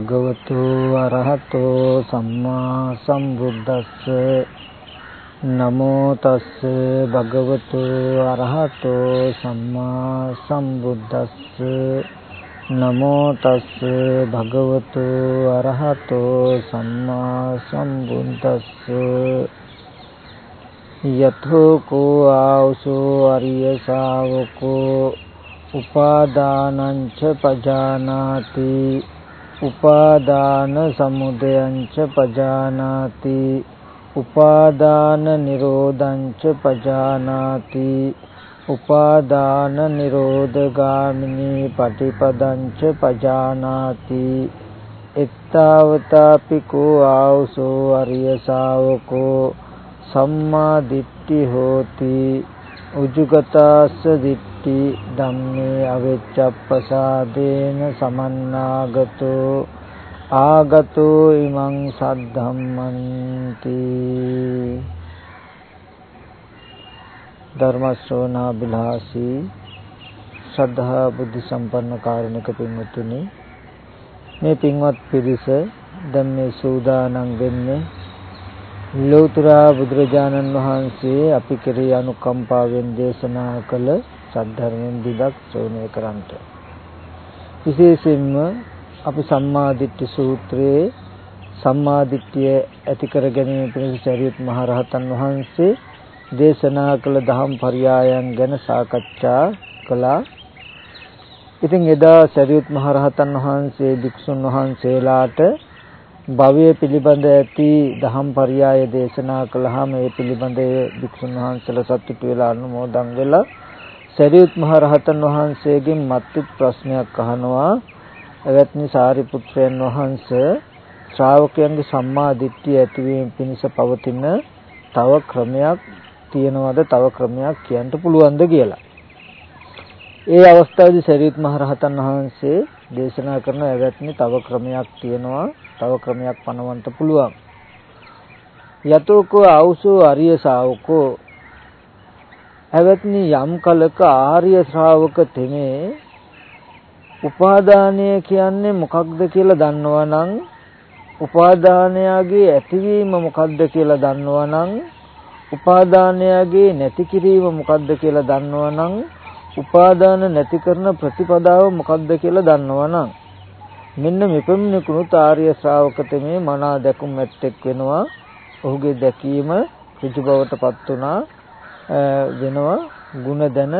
භගවතු අරහතෝ සම්මා සම්බුද්දස්ස. නමෝ තස්ස භගවතු අරහතෝ සම්මා සම්බුද්දස්ස. නමෝ තස්ස භගවතු අරහතෝ සම්මා සම්බුද්දස්ස. යතෝ කෝ ආවසෝ අරිය ශාවකෝ. උපාදානං ච පජානාති. උපාදාන සමුදයං ච පජානාති. උපාදාන නිරෝධං ච පජානාති. උපාදාන නිරෝධගාමිනී පටිපදං ච පජානාති. එත්තාවතාපි කෝ ආවසෝ අරිය ශාවකෝ සම්මා දිට්ඨි හෝති. උජුගතාස්ස දිට්ඨි ධම්මේ අවෙච්ඡප්පසාදේන සමන්නාගතෝ ආගතෝ ඉමං සද්ධම්මන්ති. ධර්ම ශ්‍රවණා බිලාසී ශ්‍රද්ධා බුද්ධ සම්පන්න කාරණක පින්වත්නි මේ පින්වත් පිරිස දැන් මේ සූදානම් වෙන්නේ ලෝතර බුදුරජාණන් වහන්සේ අපි කෙරෙහි අනුකම්පාවෙන් දේශනා කළ සද්ධර්මයෙන් දිදක් ශ්‍රවණය කරන්ට. විශේෂයෙන්ම අපි සම්මාදිට්ඨි සූත්‍රයේ සම්මාදිට්ඨිය ඇති කර ගැනීම පිණිස චරිත මහ රහතන් වහන්සේ දේශනා කළ දහම් පරයයන් ගැන සාකච්ඡා කළා. ඉතින් එදා සරියුත් මහ රහතන් වහන්සේ භික්ෂුන් වහන්සේලාට භවය පිළිබඳ ඇති දහම් පරයය දේශනා කළාම ඒ පිළිබඳව භික්ෂුන් වහන්සේලා සතුටු වෙලා අනුමෝදන් වෙලා සරියුත් මහ රහතන් වහන්සේගෙන් මත්ති ප්‍රශ්නයක් අහනවා එවත්නි සාරිපුත්‍රයන් වහන්සේ ශ්‍රාවකයන්ගේ සම්මා දිට්ඨිය ඇතිවීම පිණිස පවතින තව ක්‍රමයක් තියෙනවද තව ක්‍රමයක් කියන්න පුළුවන්ද කියලා. ඒ අවස්ථාවේදී සරියුත් මහ රහතන් වහන්සේ දේශනා කරන එවත්නි තව ක්‍රමයක් තියෙනවා තව ක්‍රමයක් පනවන්න පුළුවන්. යතෝකෝ ආවුසෝ අරිය ශාවකෝ එවත්නි යම් කලක ආර්ය ශ්‍රාවක තෙමේ උපාදානය කියන්නේ මොකක්ද කියලා දන්නවනම් උපාදානයගේ ඇතිවීම මොකක්ද කියලා දන්නවනම් උපාදානයගේ නැති කිරීම මොකක්ද කියලා දන්නවනම් උපාදාන නැති කරන ප්‍රතිපදාව මොකක්ද කියලා දන්නවනම් මෙන්න මෙපමණකුණුත් ආර්ය ශ්‍රාවකතමේ මනා දැකුම් ඇත්තෙක් වෙනවා. ඔහුගේ දැකීම ඍජු බවටපත් වුණා වෙනවා. ಗುಣ දන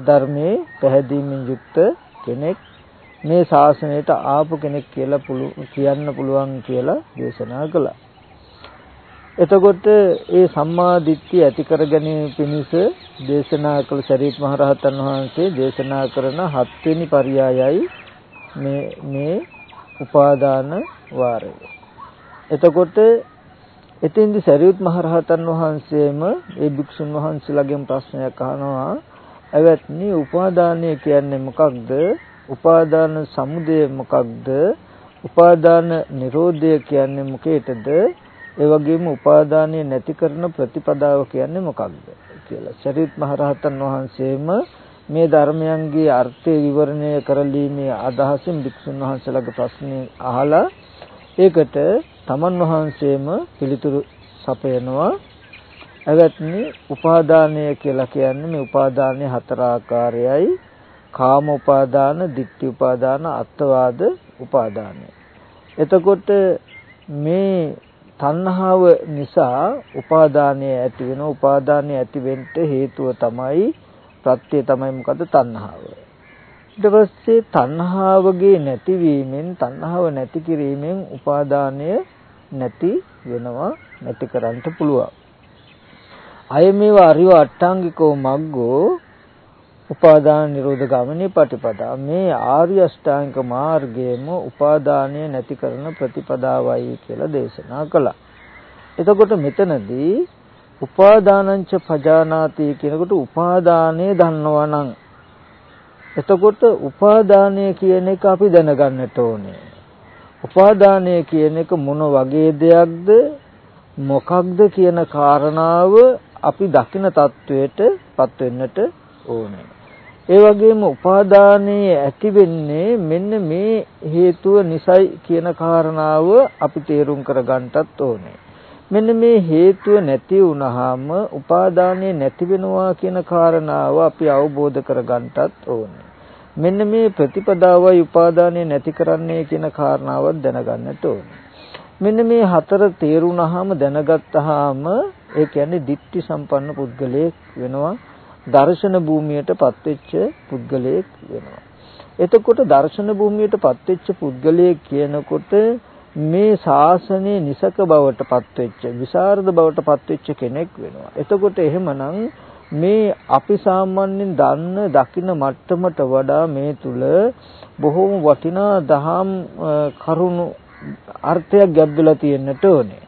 ධර්මයේ පැහැදීමෙන් යුක්ත කෙනෙක් මේ ශාසනයට ආපු කෙනෙක් කියලා කියන්න පුළුවන් කියලා දේශනා කළා. එතකොට ඒ සම්මා දිට්ඨිය ඇති කර ගැනීම පිණිස දේශනා කළ ශරීර මහරහතන් වහන්සේ දේශනා කරන හත්වෙනි පරයයයි මේ මේ උපාදාන වාරය. එතකොට එතෙන්දි සරියුත් මහරහතන් වහන්සේම ඒ භික්ෂුන් වහන්සේලාගෙන් ප්‍රශ්නයක් අහනවා එවත්නි උපාදානය කියන්නේ මොකක්ද? උපාදාන සමුදය මොකක්ද? උපාදාන නිරෝධය කියන්නේ මොකේටද? ඒ වගේම උපාදානය නැති කරන ප්‍රතිපදාව කියන්නේ මොකක්ද කියලා. සරියුත් මහරහතන් වහන්සේම මේ ධර්මයන්ගේ අර්ථය විවරණය කරලීමේ අදහසින් භික්ෂුන් වහන්සේලාගේ ප්‍රශ්නේ අහලා ඒකට තමන් වහන්සේම පිළිතුරු සපයනවා එවත්නි උපාදානය කියලා කියන්නේ මේ උපාදානයේ හතර ආකාරයයි කාම උපාදාන, ditthi උපාදාන, අත්වාද උපාදානය. එතකොට මේ තණ්හාව නිසා උපාදානය ඇති වෙන උපාදානය ඇති වෙන්න හේතුව තමයි ප්‍රත්‍ය තමයි මොකද තණ්හාව. ඊට පස්සේ තණ්හාවගේ නැතිවීමෙන් තණ්හාව නැති කිරීමෙන් උපාදානය නැති වෙනවා නැති කරන්න පුළුවන්. අය මේවා අරිව අට්ටාංගිකෝ මග්ගෝ උපාදාන නිරෝධ ගමනේ පටිපදා මේ ආර්ය අෂ්ටාංගික මාර්ගයේම උපාදානය නැති කරන ප්‍රතිපදාවයි කියලා දේශනා කළා. එතකොට මෙතනදී උපාදානංච පජානාති කියනකොට උපාදානය දන්නවා නම් එතකොට උපාදානය කියන එක අපි දැනගන්නට ඕනේ. උපාදානය කියන එක මොන වගේ දෙයක්ද මොකක්ද කියන කාරණාව අපි දකින தത്വයටපත් වෙන්නට ඕනේ. ඒ වගේම උපාදානයේ ඇති වෙන්නේ මෙන්න මේ හේතුව නිසයි කියන කාරණාව අපි තේරුම් කරගන්නටත් ඕනේ. මෙන්න මේ හේතුව නැති වුනහම උපාදානය නැති වෙනවා කියන කාරණාව අපි අවබෝධ කරගන්නටත් ඕනේ. මෙන්න මේ ප්‍රතිපදාවයි උපාදානය නැති කරන්නේ කියන කාරණාවත් දැනගන්නට ඕනේ. මෙන්න මේ හතර තේරුණාම දැනගත්තාම ඒ කියන්නේ ditthi සම්පන්න පුද්ගලයෙක් වෙනවා දර්ශන භූමියටපත් වෙච්ච පුද්ගලයෙක් වෙනවා. එතකොට දර්ශන භූමියටපත් වෙච්ච පුද්ගලයෙක් කියනකොට මේ ශාසනයේ නිසක බවටපත් වෙච්ච විසරද බවටපත් වෙච්ච කෙනෙක් වෙනවා. එතකොට එහෙමනම් මේ අපි සාමාන්‍යයෙන් දන්න දකින්න මට්ටමට වඩා මේ තුල බොහෝම වටිනා දහම් කරුණු අර්ථයක් ගැඹුලා තියෙන්නට ඕනේ.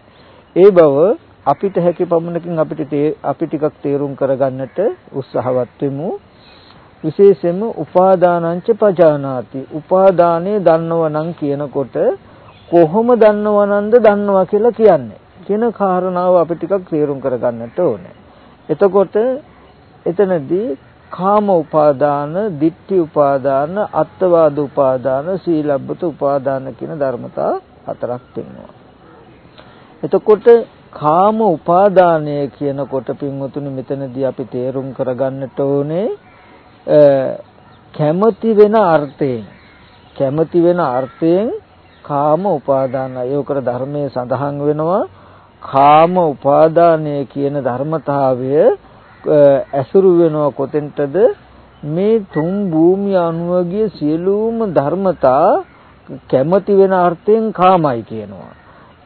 ඒ බව අපිට හැකි පමණකින් අපිට අපි ටිකක් තේරුම් කරගන්නට උත්සාහවත් වෙමු. විශේෂයෙන්ම උපාදානංච පජානාති. උපාදානේ දන්නවනම් කියනකොට කොහොම දන්නවනන්ද දන්නවා කියලා කියන්නේ. කියන කාරණාව අපි ටිකක් තේරුම් කරගන්නට ඕනේ. එතකොට එතනදී කාම උපාදාන, ditthi උපාදාන, අත්වාද උපාදාන, සීලබ්බත උපාදාන කියන ධර්මතා හතරක් තියෙනවා. එතකොට කාම උපාදානය කියනකොට පින්වතුනි මෙතනදී අපි තේරුම් කරගන්නට ඕනේ කැමති වෙන අර්ථයෙන් කැමති වෙන අර්ථයෙන් කාම උපාදානය. ඒකර ධර්මයේ සඳහන් වෙනවා කාම උපාදානය කියන ධර්මතාවය ඇසුරු වෙනවා කොතෙන්ටද මේ තුන් භූමිය අනුවගිය සියලුම ධර්මතා කැමති වෙන අර්ථයෙන් කාමයි කියනවා.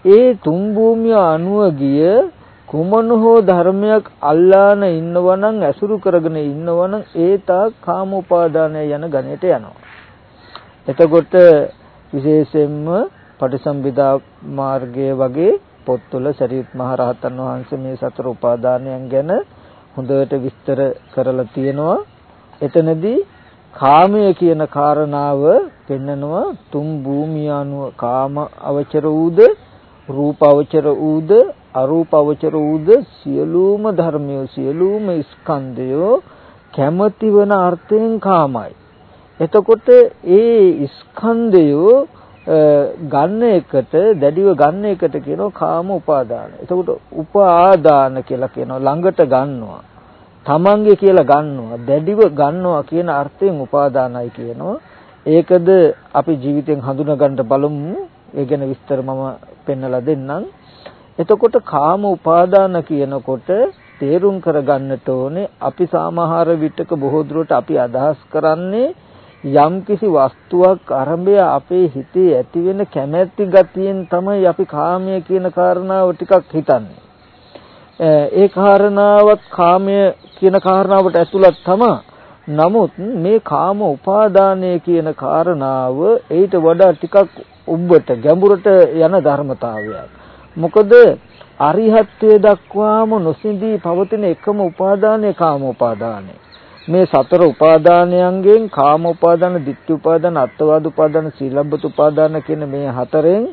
ඒ තුන් භූමිය අනුව ගිය කුමන හෝ ධර්මයක් අල්ලාන ඉන්නවනම් ඇසුරු කරගෙන ඉන්නවනම් ඒ තා කාම උපාදානය යන ගණයට යනවා. එතකොට විශේෂයෙන්ම පටිසම්භිදා මාර්ගය වගේ පොත්වල සරියුත් මහ රහතන් වහන්සේ මේ සතර උපාදානයන් ගැන හොඳට විස්තර කරලා තියෙනවා. එතනදී කාමය කියන කාරණාව පෙන්නනවා තුන් භූමිය අනුව කාම අවචර වූද රූපවචර ඌද අරූපවචර ඌද සියලුම ධර්මය සියලුම ස්කන්ධය කැමති වන අර්ථයෙන් කාමයි. එතකොට ඒ ස්කන්ධය ගන්න එකට දැඩිව ගන්න එකට කියනවා කාම උපාදාන. එතකොට උපාදාන කියලා කියනවා ළඟට ගන්නවා. තමන්ගේ කියලා ගන්නවා. දැඩිව ගන්නවා කියන අර්ථයෙන් උපාදානයි කියනවා. ඒකද අපි ජීවිතෙන් හඳුනා ගන්න බලමු. ඒ ගැන විස්තර මම පෙන්නලා දෙන්නම්. එතකොට කාම උපාදාන කියනකොට තේරුම් කරගන්නට ඕනේ අපි සාමහාර විටක බොහෝ දුරට අපි අදහස් කරන්නේ යම්කිසි වස්තුවක් අරඹය අපේ හිතේ ඇති වෙන කැමැති ගතියෙන් තමයි අපි කාමය කියන කාරණාව ටිකක් හිතන්නේ. ඒ කාරණාවත් කාමය කියන කාරණාවට ඇතුළත් තමයි. නමුත් මේ කාම උපාදානය කියන කාරණාව ඊට වඩා ටිකක් උඹට ගැඹුරට යන ධර්මතාවයක්. මොකද අරිහත්ත්වයට දක්වාම නොසිඳී පවතින එකම උපාදානය කාම උපාදානය. මේ සතර උපාදානයන්ගෙන් කාම උපාදාන, ditthi උපාදාන, අත්වාද උපාදාන, සීලබ්බත උපාදාන කියන මේ හතරෙන්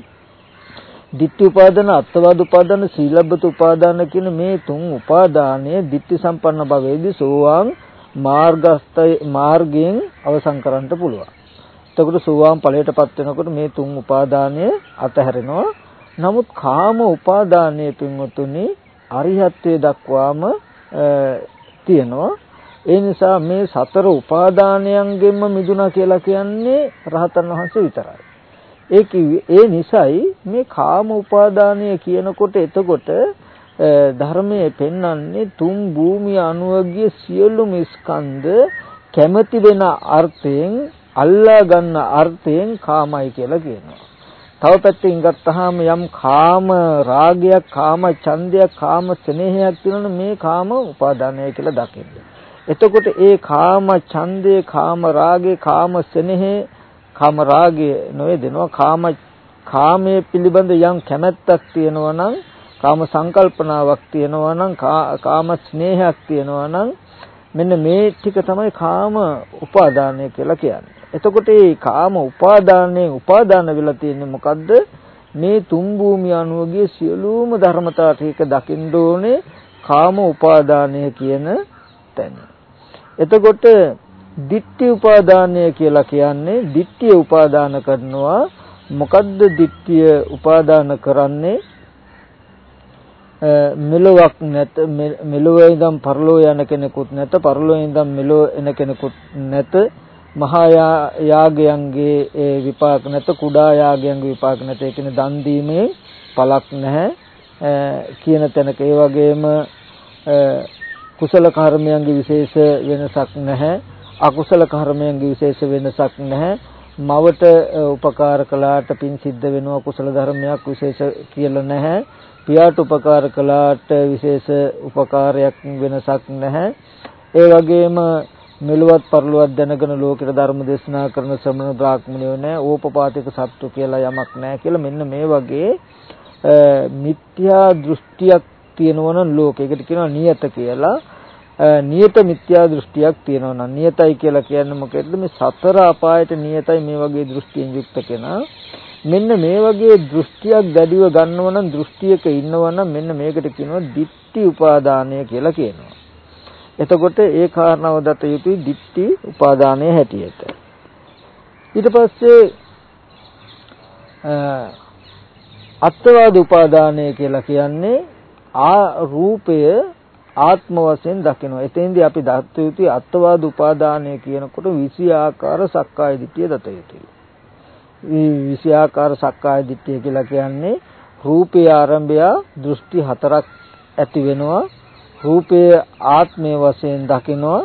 ditthi උපාදාන, අත්වාද උපාදාන, සීලබ්බත උපාදාන කියන මේ තුන් උපාදානයේ ditthi සම්පන්න භවයේදී සෝවාන් මාර්ගස්ථ මාර්ගයෙන් අවසන් කරන්න පුළුවන්. එතකොට සෝවාන් ඵලයටපත් වෙනකොට මේ තුන් උපාදානය අතහැරෙනවා. නමුත් කාම උපාදානයේ පින්වතුනි අරිහත්ත්වයට දක්වාම තියෙනවා. ඒ නිසා මේ සතර උපාදානයන්ගෙන්ම මිදුණා කියලා කියන්නේ රහතන් වහන්සේ විතරයි. ඒ ඒ නිසයි මේ කාම උපාදානය කියනකොට එතකොට ධර්මයේ පෙන්වන්නේ තුන් භූමිය අනුවගිය සියලුම ස්කන්ධ කැමැති වෙන අර්ථයෙන් අල්ලා ගන්න අර්ථයෙන් කාමයි කියලා කියනවා. තව පැත්තකින් ගත්තාම යම් කාම රාගයක්, කාම ඡන්දයක්, කාම ස්නේහයක් තියෙනවනේ මේ කාම උපාදානය කියලා දකින්න. එතකොට ඒ කාම ඡන්දේ, කාම රාගේ, කාම ස්නේහේ, කාම රාගය නොවේදෙනවා කාම කාමයේ පිළිබඳ යම් කැමැත්තක් තියෙනවා නම් කාම සංකල්පනාවක් තියෙනවා නම් කාම ස්නේහයක් තියෙනවා නම් මෙන්න මේ ටික තමයි කාම උපාදානය කියලා කියන්නේ. එතකොට මේ කාම උපාදානයේ උපාදාන වෙලා තියෙන්නේ මොකද්ද? මේ තුන් භූමිය අනුවගේ සියලුම ධර්මතා ටික දකින්න ඕනේ කාම උපාදානය කියන තැන. එතකොට ditthi උපාදානය කියලා කියන්නේ ditthිය උපාදාන කරනවා. මොකද්ද ditthිය උපාදාන කරන්නේ? මෙලොවක් නැත මෙලොවේ ඉඳන් පරලෝ යන කෙනෙකුත් නැත පරලෝ ඉඳන් මෙලෝ එන කෙනෙකුත් නැත. මහා යාගයන්ගේ ඒ විපාක නැත කුඩා යාගයන්ගේ විපාක නැත. ඒ කියන්නේ දන් දීමේ පළක් නැහැ. කියන තැනක. ඒ වගේම කුසල කර්මයන්ගේ විශේෂ වෙනසක් නැහැ. අකුසල කර්මයන්ගේ විශේෂ වෙනසක් නැහැ. මවට උපකාර කළාට පින් සිද්ධ වෙනවා කුසල ධර්මයක් විශේෂ කියලා නැහැ. පියාට උපකාර කළාට විශේෂ උපකාරයක් වෙනසක් නැහැ. ඒ වගේම මෙලොවත් පරලොවත් දැනගෙන ලෝකෙට ධර්ම දේශනා කරන ශ්‍රමණ බ්‍රාහ්මණයෝ නැහැ ඕපපාතික සත්තු කියලා යමක් නැහැ කියලා මෙන්න මේ වගේ මිත්‍යා දෘෂ්ටියක් තියෙනවා නම් ලෝකයකට කියනවා නියත කියලා. නියත මිත්‍යා දෘෂ්ටියක් තියෙනවා නම් නියතයි කියලා කියන්නේ මොකෙද්ද? මේ සතර අපායට නියතයි මේ වගේ දෘෂ්ටියෙන් යුක්ත කෙනා. මෙන්න මේ වගේ දෘෂ්ටියක් දැඩිව ගන්නව නම් දෘෂ්ටියක ඉන්නව නම් මෙන්න මේකට කියනවා ditthi උපාදානය කියලා කියනවා. එතකොට ඒ කාරණාව දත යුතුයි ditthi උපාදානයේ හැටියට. ඊට පස්සේ අත්වාද උපාදානය කියලා කියන්නේ ආ රූපය ආත්ම වශයෙන් දකිනවා. එතෙන්දී අපි දත්ත යුතුයි අත්වාද උපාදානය කියනකොට විසි ආකාර සක්කාය දිට්ඨිය දත යුතුයි. විසි ආකාර සක්කාය දිට්ඨිය කියලා කියන්නේ රූපේ ආරම්භය දෘෂ්ටි හතරක් ඇති වෙනවා. රූපයේ ආත්මය වශයෙන් දකිනවා.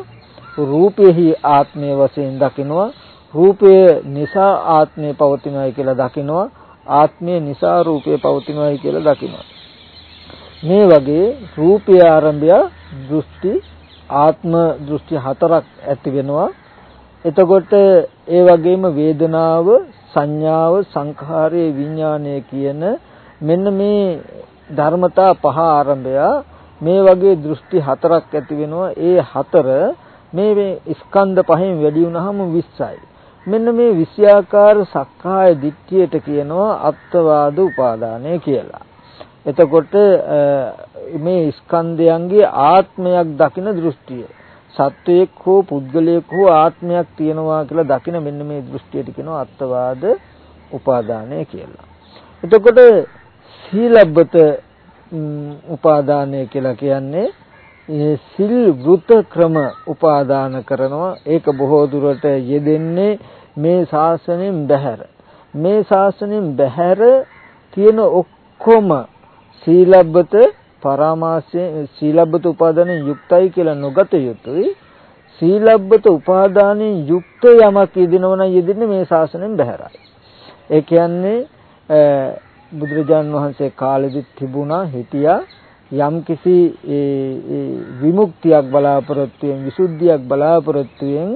රූපෙහි ආත්මය වශයෙන් දකිනවා. රූපය නිසා ආත්මය පවතිනවායි කියලා දකිනවා. ආත්මය නිසා රූපය පවතිනවායි කියලා දකිනවා. මේ වගේ රූපය ආරම්භය දෘෂ්ටි ආත්ම දෘෂ්ටි හතරක් ඇති වෙනවා එතකොට ඒ වගේම වේදනාව සංඥාව සංඛාරය විඥානය කියන මෙන්න මේ ධර්මතා පහ ආරම්භය මේ වගේ දෘෂ්ටි හතරක් ඇති වෙනවා. ඒ හතර මේ මේ ස්කන්ධ පහෙන් වැඩි වුණාම 20යි. මෙන්න මේ විෂයාකාර සක්කාය දිට්ඨියට කියනවා අත්වාද උපාදානය කියලා. එතකොට මේ ස්කන්ධයන්ගේ ආත්මයක් දකින දෘෂ්ටිය. සත්වයක් හෝ පුද්ගලයෙක් හෝ ආත්මයක් තියෙනවා කියලා දකින මෙන්න මේ දෘෂ්ටියට කියනවා අත්වාද උපාදානය කියලා. එතකොට සීලබ්බත උපාදානය කියලා කියන්නේ සිල් වෘත ක්‍රම උපාදාන කරනවා. ඒක බොහෝ දුරට යෙදෙන්නේ මේ ශාසනයෙන් බැහැර. මේ ශාසනයෙන් බැහැර තියෙන ඔක්කොම සීලබ්බත පරාමාසයෙන් සීලබ්බත උපාදානයෙන් යුක්තයි කියලා නොගත යුතුයි. සීලබ්බත උපාදානයෙන් යුක්ත යමක් යෙදෙනවා නම් යෙදෙන්නේ මේ ශාසනයෙන් බැහැරයි. ඒ කියන්නේ බුදුරජාන් වහන්සේ කාලෙදිත් තිබුණා හිටියා යම්කිසි විමුක්තියක් බලාපොරොත්තු වෙන විසුද්ධියක් බලාපොරොත්තු වෙන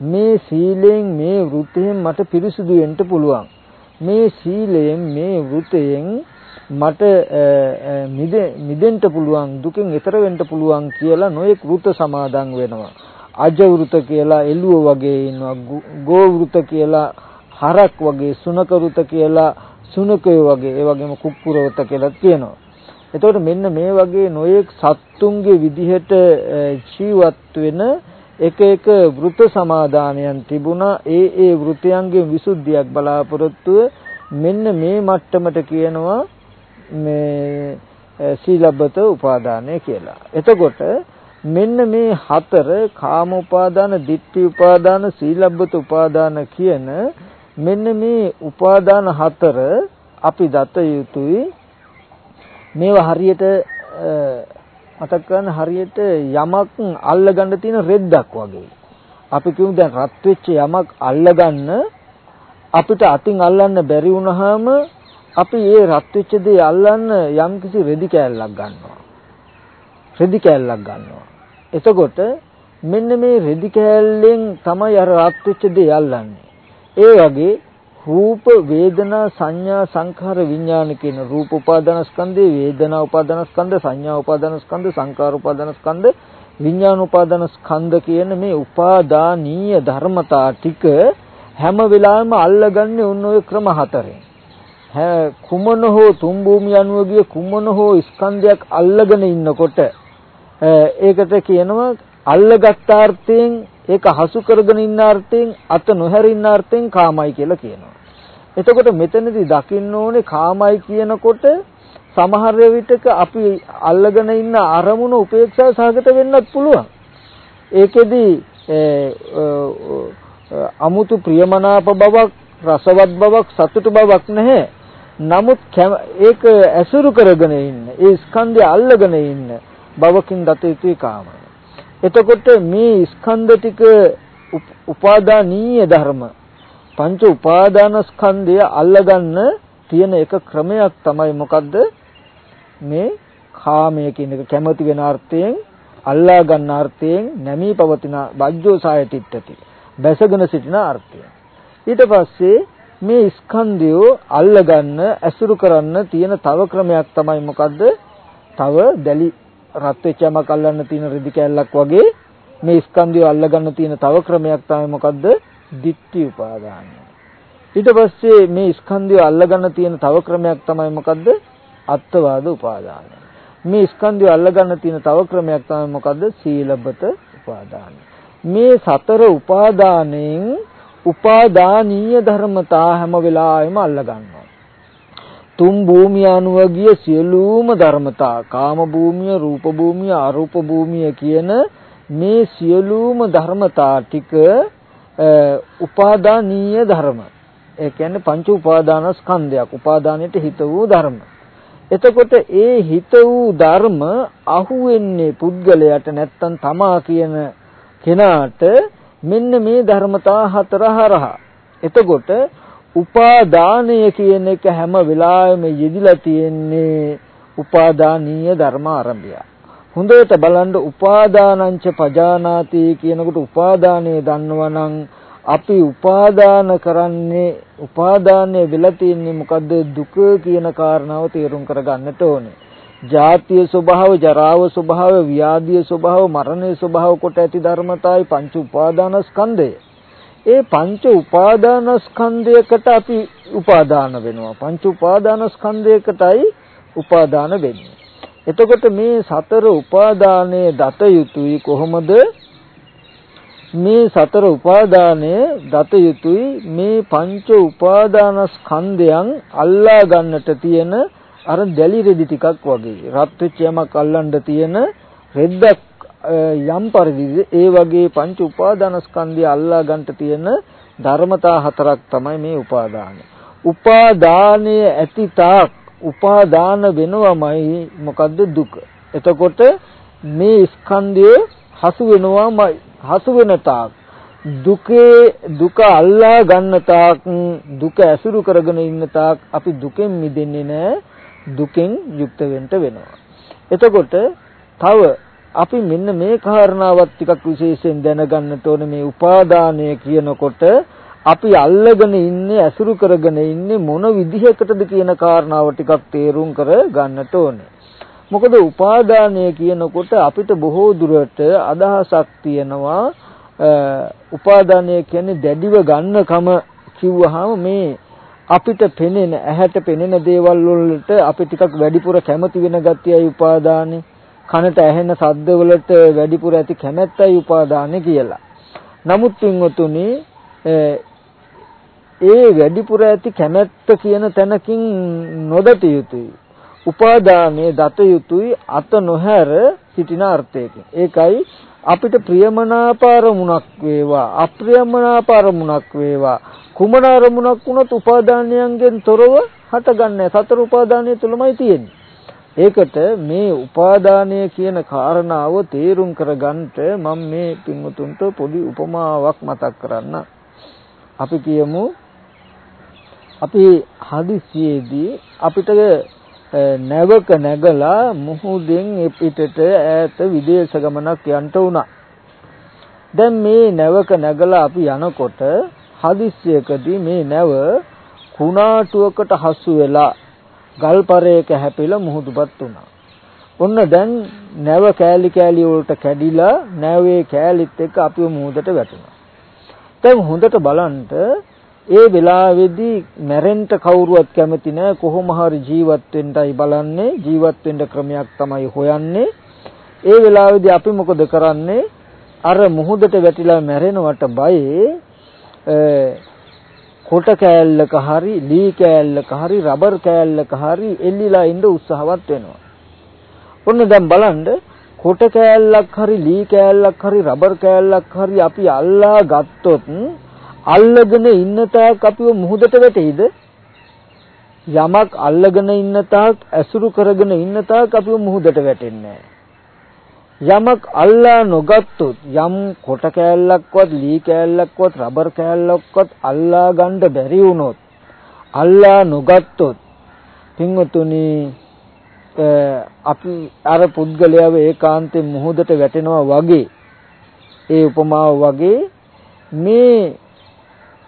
මේ සීලෙන් මේ වෘතයෙන් මට පිරිසුදු වෙන්න පුළුවන්. මේ සීලයෙන් මේ වෘතයෙන් මට මිදෙන්න පුළුවන් දුකෙන් එතර වෙන්න පුළුවන් කියලා නොයෙක් වෘත සමාදන් වෙනවා අජ වෘත කියලා එළුව වගේ ඉන්නවා ගෝ වෘත කියලා හරක් වගේ සුනක වෘත කියලා සුනකය වගේ ඒ වගේම කුක්කුරවත කියලා කියනවා. එතකොට මෙන්න මේ වගේ නොයෙක් සත්තුන්ගේ විදිහට ජීවත් වෙන එක එක වෘත සමාදානයන් තිබුණා. ඒ ඒ වෘතයන්ගේ විසුද්ධියක් බලාපොරොත්තුව මෙන්න මේ මට්ටමට කියනවා මේ සීලබ්බත උපාදානය කියලා. එතකොට මෙන්න මේ හතර කාම උපාදාන, ditthi උපාදාන, සීලබ්බත උපාදාන කියන මෙන්න මේ උපාදාන හතර අපි දත යුතුයි මේවා හරියට මතක් කරන්න හරියට යමක් අල්ලගන්න තියෙන රෙද්දක් වගේ අපි කියමු දැන් රත් වෙච්ච යමක් අල්ලගන්න අපිට අතින් අල්ලන්න බැරි වුණාම අපි ඒ රත් වෙච්ච දේ අල්ලන්න යම්කිසි රෙදි කෑල්ලක් ගන්නවා. රෙදි කෑල්ලක් ගන්නවා. එතකොට මෙන්න මේ රෙදි කෑල්ලෙන් තමයි අර රත් වෙච්ච දේ අල්ලන්නේ. ඒ වගේ රූප වේදනා සංඥා සංඛාර විඥාන කියන රූප උපාදානස්කන්ධේ වේදනා උපාදානස්කන්ධ සංඥා උපාදානස්කන්ධ සංඛාර උපාදානස්කන්ධ විඥාන උපාදානස්කන්ධ කියන මේ උපාදානීය ධර්මතා ටික හැම වෙලාවෙම අල්ලගන්නේ උන් ඔය ක්‍රම හතරෙන්. කුමන හෝ තුන් භූමිය අනුව ගිය කුමන හෝ ස්කන්ධයක් අල්ලගෙන ඉන්නකොට ඒකට කියනවා අල්ලගත් අර්ථයෙන් ඒක හසු කරගෙන ඉන්න අර්ථයෙන් අත නොහැරින්න අර්ථයෙන් කාමයි කියලා කියනවා. එතකොට මෙතනදී දකින්න ඕනේ කාමයි කියනකොට සමහර විටක අපි අල්ලගෙන ඉන්න අරමුණ උපේක්ෂා සහගත වෙන්නත් පුළුවන්. ඒකෙදි අමුතු ප්‍රියමනාප බවක් රසවත් බවක් සතුට බවක් නැහැ. නමුත් ඒක ඇසුරු කරගෙන ඉන්න ඒ ස්කන්ධය අල්ලගෙන ඉන්න බවකින් දත යුතුයි කාමය. එතකොට මේ ස්කන්ධ ටික උපාදානීය ධර්ම පංච උපාදාන ස්කන්ධය අල්ලගන්න තියෙන එක ක්‍රමයක් තමයි මොකද්ද? මේ කාමය කියන එක. කැමති වෙන අර්ථයෙන් අල්ලා ගන්න අර්ථයෙන් නැමී පවතින වජ්ජෝ සායතිට්ඨති බැසගෙන සිටින අර්ථය. ඊට පස්සේ මේ ස්කන්ධය අල්ලගන්න ඇසුරු කරන්න තියෙන තව ක්‍රමයක් තමයි මොකද්ද තව දැලි රත් වෙච්ච යමක් අල්ලන්න තියෙන රෙදි කෑල්ලක් වගේ මේ ස්කන්ධය අල්ලගන්න තියෙන තව ක්‍රමයක් තමයි මොකද්ද? ditthi උපාදානය. ඊට පස්සේ මේ ස්කන්ධය අල්ලගන්න තියෙන තව ක්‍රමයක් තමයි මොකද්ද? අත්වාද උපාදානය. මේ ස්කන්ධය අල්ලගන්න තියෙන තව ක්‍රමයක් තමයි මොකද්ද? සීලබත උපාදානය. මේ සතර උපාදානෙන් උපාදානීය ධර්මතා හැම වෙලාවෙම අල්ලගන්නවා. තුන් භූමිය අනුව ගිය සියලුම ධර්මතා කාම භූමිය රූප භූමිය අරූප භූමිය කියන මේ සියලුම ධර්මතා ටික උපාදානීය ධර්ම ඒ කියන්නේ පංච උපාදාන ස්කන්ධයක් උපාදානයට හිත වූ ධර්ම එතකොට ඒ හිත වූ ධර්ම අහු වෙන්නේ පුද්ගලයාට නැත්තම් තමා කියන කෙනාට මෙන්න මේ ධර්මතා හතර හරහා එතකොට උපාදානය කියන එක හැම වෙලාවෙම යෙදිලා තියෙන්නේ උපාදානීය ධර්ම ආරම්භය. හොඳට බලන්න උපාදානංච පජානාති කියනකොට උපාදානය දන්නවනම් අපි උපාදාන කරන්නේ උපාදානය වෙලා තියෙන්නේ මොකද්ද දුක කියන කාරණාව තේරුම් කරගන්නට ඕනේ. ජාතිය ස්වභාව, ජරාව ස්වභාව, ව්‍යාධිය ස්වභාව, මරණයේ ස්වභාව කොට ඇති ධර්මතාවයි පංච උපාදානස්කන්ධය. ඒ පංච උපාදානස්කන්ධයකට අපි උපාදාන වෙනවා. පංච උපාදානස්කන්ධයකටයි උපාදාන වෙන්නේ. එතකොට මේ සතර උපාදානයේ දත යුතුයි කොහොමද? මේ සතර උපාදානයේ දත යුතුයි මේ පංච උපාදානස්කන්ධයන් අල්ලා ගන්නට තියෙන අර දැලි රෙදි ටිකක් වගේ රත් වෙච්ච යමක් අල්ලන්න තියෙන රෙද්දක් යම් පරිදිද ඒ වගේ පංච උපාදානස්කන්ධය අල්ලා ගන්නට තියෙන ධර්මතා හතරක් තමයි මේ උපාදාන. උපාදානයේ ඇති තාක් උපාදාන වෙනවමයි මොකද්ද දුක. එතකොට මේ ස්කන්ධය හසු වෙනවමයි හසු වෙන තාක් දුකේ දුක අල්ලා ගන්න තාක් දුක ඇසුරු කරගෙන ඉන්න තාක් අපි දුකෙන් මිදෙන්නේ නැහැ දුකෙන් යුක්ත වෙන්න වෙනවා. එතකොට තව අපි මෙන්න මේ කාරණාවත් ටිකක් විශේෂයෙන් දැනගන්නට ඕනේ මේ උපාදානය කියනකොට අපි අල්ලගෙන ඉන්නේ අසුරු කරගෙන ඉන්නේ මොන විදිහකටද කියන කාරණාව ටිකක් තේරුම් කර ගන්නට ඕනේ. මොකද උපාදානය කියනකොට අපිට බොහෝ දුරට අදහසක් තියෙනවා උපාදානය කියන්නේ දැඩිව ගන්නකම කිව්වහම මේ අපිට පෙනෙන ඇහැට පෙනෙන දේවල් වලට අපි ටිකක් වැඩිපුර කැමති වෙන ගතියයි උපාදානේ කනට ඇහෙන ශබ්දවලට වැඩිපුර ඇති කැමැත්තයි උපාදානෙ කියලා. නමුත් පින්වතුනි ඒ වැඩිපුර ඇති කැමැත්ත කියන තැනකින් නොදත යුතුයි. උපාදානයේ දත යුතුයි අත නොහැර සිටින අර්ථයකින්. ඒකයි අපිට ප්‍රියමනාපාරමුණක් වේවා අප්‍රියමනාප අරමුණක් වේවා කුමන අරමුණක් වුණත් උපාදානයන්ගෙන් තොරව හටගන්නේ සතර උපාදානය තුලමයි තියෙන්නේ. ඒකට මේ උපාදානය කියන කාරණාව තේරුම් කරගන්නට මම මේ පින්වුතුන්ට පොඩි උපමාවක් මතක් කරන්න. අපි කියමු අපි හදිසියේදී අපිට නැවක නැගලා මුහුදෙන් පිටට ඈත විදේශ ගමනක් යන්න වුණා. දැන් මේ නැවක නැගලා අපි යනකොට හදිස්සියකදී මේ නැව කුණාටුවකට හසු වෙලා ගල්පරයක හැපිලා මුහුදුපත් වුණා. ඔන්න දැන් නැව කෑලි කෑලි වලට කැඩිලා නැවේ කෑලිත් එක්ක අපිව මුහුදට වැටුණා. දැන් හොඳට බලන්න ඒ වෙලාවේදී මැරෙන්න කවුරුවත් කැමති නැහැ කොහොම හරි ජීවත් වෙන්නයි බලන්නේ ජීවත් වෙන්න ක්‍රමයක් තමයි හොයන්නේ ඒ වෙලාවේදී අපි මොකද කරන්නේ අර මුහුදට වැටිලා මැරෙනවට බයේ කොට කෑල්ලක හරි ලී කෑල්ලක හරි රබර් කෑල්ලක හරි එල්ලිලා ඉන්න උත්සාහවත් වෙනවා. ඔන්න දැන් බලන්න කොට කෑල්ලක් හරි ලී කෑල්ලක් හරි රබර් කෑල්ලක් හරි අපි අල්ලා ගත්තොත් අල්ලගෙන ඉන්න තාක් අපිව මුහුදට වැටෙයිද? යමක් අල්ලගෙන ඉන්න තාක් ඇසුරු කරගෙන ඉන්න තාක් අපිව මුහුදට වැටෙන්නේ නැහැ. යමක් අල්ලා නොගත්තොත් යම් කොට කෑල්ලක්වත් ලී කෑල්ලක්වත් රබර් කෑල්ලක්වත් අල්ලා ගන්න බැරි වුණොත් අල්ලා නොගත්තොත් පින්වතුනි අපි අර පුද්ගලයාව ඒකාන්තයෙන් මුහුදට වැටෙනවා වගේ ඒ උපමාව වගේ මේ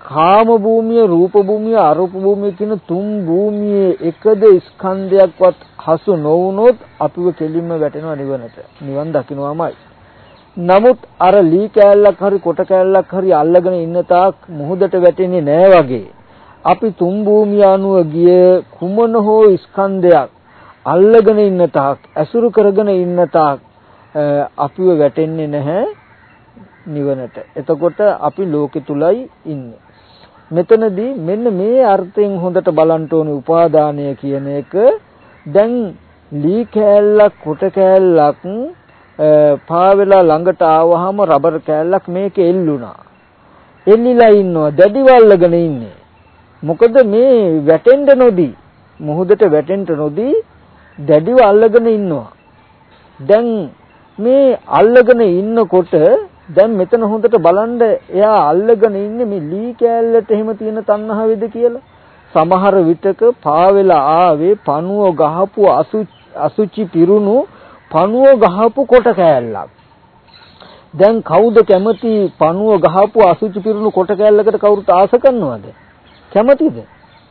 කාම භූමිය, රූප භූමිය, අරූප භූමිය කියන තුන් භූමියේ එකද ස්කන්ධයක්වත් හසු නොවුනොත් අපිව කෙලින්ම වැටෙනවා නිවනට. නිවන් දකින්නවාමයි. නමුත් අර ලී කෑල්ලක් හරි කොට කෑල්ලක් හරි අල්ලගෙන ඉන්න තාක් මුහුදට වැටෙන්නේ නෑ වගේ. අපි තුන් භූමිය අනුව ගිය කුමන හෝ ස්කන්ධයක් අල්ලගෙන ඉන්න තාක්, ඇසුරු කරගෙන ඉන්න තාක් අපිව වැටෙන්නේ නැහැ නිවනට. එතකොට අපි ලෝකෙ තුලයි ඉන්නේ. මෙතනදී මෙන්න මේ අර්ථයෙන් හොඳට බලන්න ඕනේ උපාදානය කියන එක. දැන් ලී කෑල්ලක් කොට කෑල්ලක් පාවෙලා ළඟට ආවහම රබර් කෑල්ලක් මේක එල්ලුණා. එල්ලිලා ඉන්නවා දැඩිව අල්ලගෙන ඉන්නේ. මොකද මේ වැටෙන්න නොදී මුහුදට වැටෙන්න නොදී දැඩිව අල්ලගෙන ඉන්නවා. දැන් මේ අල්ලගෙන ඉන්නකොට දැන් මෙතන හොඳට බලන්න එයා අල්ලගෙන ඉන්නේ මේ ලී කෑල්ලට එහෙම තියෙන තණ්හාවේද කියලා. සමහර විටක පාවෙලා ආවේ පණුව ගහපු අසුචි පිරුණු පණුව ගහපු කොට කෑල්ලක්. දැන් කවුද කැමති පණුව ගහපු අසුචි පිරුණු කොට කෑල්ලකට කවුරුත් ආස කරනවද? කැමතිද?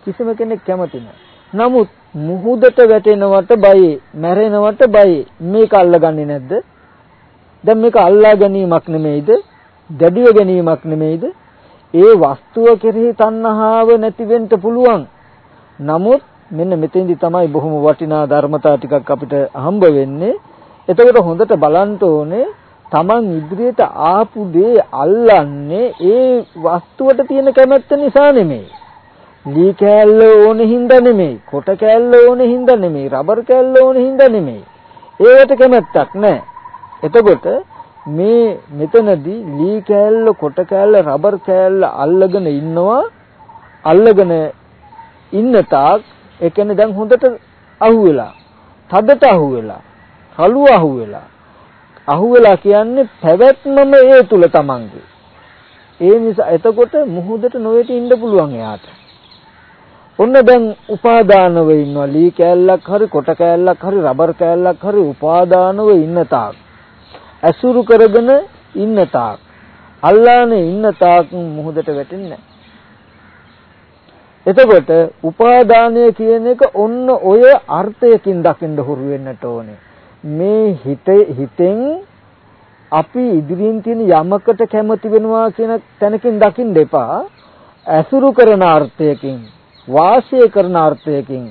කිසිම කෙනෙක් කැමති නමුත් මුහුදට වැටෙනවට බයයි, මැරෙනවට බයයි. මේක අල්ලගන්නේ නැද්ද? දැන් මේක අල්ලා ගැනීමක් නෙමෙයිද? දැඩිව ගැනීමක් නෙමෙයිද? ඒ වස්තුව කෙරෙහි තණ්හාව නැති වෙන්න පුළුවන්. නමුත් මෙන්න මෙතෙන්දි තමයි බොහොම වටිනා ධර්මතා ටිකක් අපිට හම්බ වෙන්නේ. එතකොට හොඳට බලන්න ඕනේ Taman ඉදිරියට ආපු දේ අල්ලන්නේ ඒ වස්තුවට තියෙන කැමැත්ත නිසා නෙමෙයි. ලී කෑල්ල ඕනේ හින්දා නෙමෙයි, කොට කෑල්ල ඕනේ හින්දා නෙමෙයි, රබර් කෑල්ල ඕනේ හින්දා නෙමෙයි. ඒවට කැමැත්තක් නැහැ. එතකොට මේ මෙතනදී ලී කෑල්ල කොට කෑල්ල රබර් කෑල්ල අල්ලගෙන ඉන්නවා. අල්ලගෙන ඉන්න තාක් ඒ කියන්නේ දැන් හොඳට අහුවෙලා තදට අහුවෙලා කළුව අහුවෙලා. අහුවෙලා කියන්නේ පැවැත්මම ඒ තුල තමන්ගේ. ඒ නිසා එතකොට මුහුදට නොවේටි ඉන්න පුළුවන් එයාට. ඔන්න දැන් උපාදානව ඉන්නවා. ලී කෑල්ලක් හරි කොට කෑල්ලක් හරි රබර් කෑල්ලක් හරි උපාදානව ඉන්න තාක්. ඇසුරු කරගෙන ඉන්න තාක්. අල්ලානේ ඉන්න තාක් මුහුදට වැටෙන්නේ එතකොට උපාදානය කියන එක ඔන්න ඔය අර්ථයකින් දකින්න හුරු වෙන්නට ඕනේ. මේ හිත හිතෙන් අපි ඉදිරියෙන් තියෙන යමකට කැමති වෙනවා කියන තැනකින් දකින්න එපා. ඇසුරු කරන අර්ථයකින් වාසය කරන අර්ථයකින්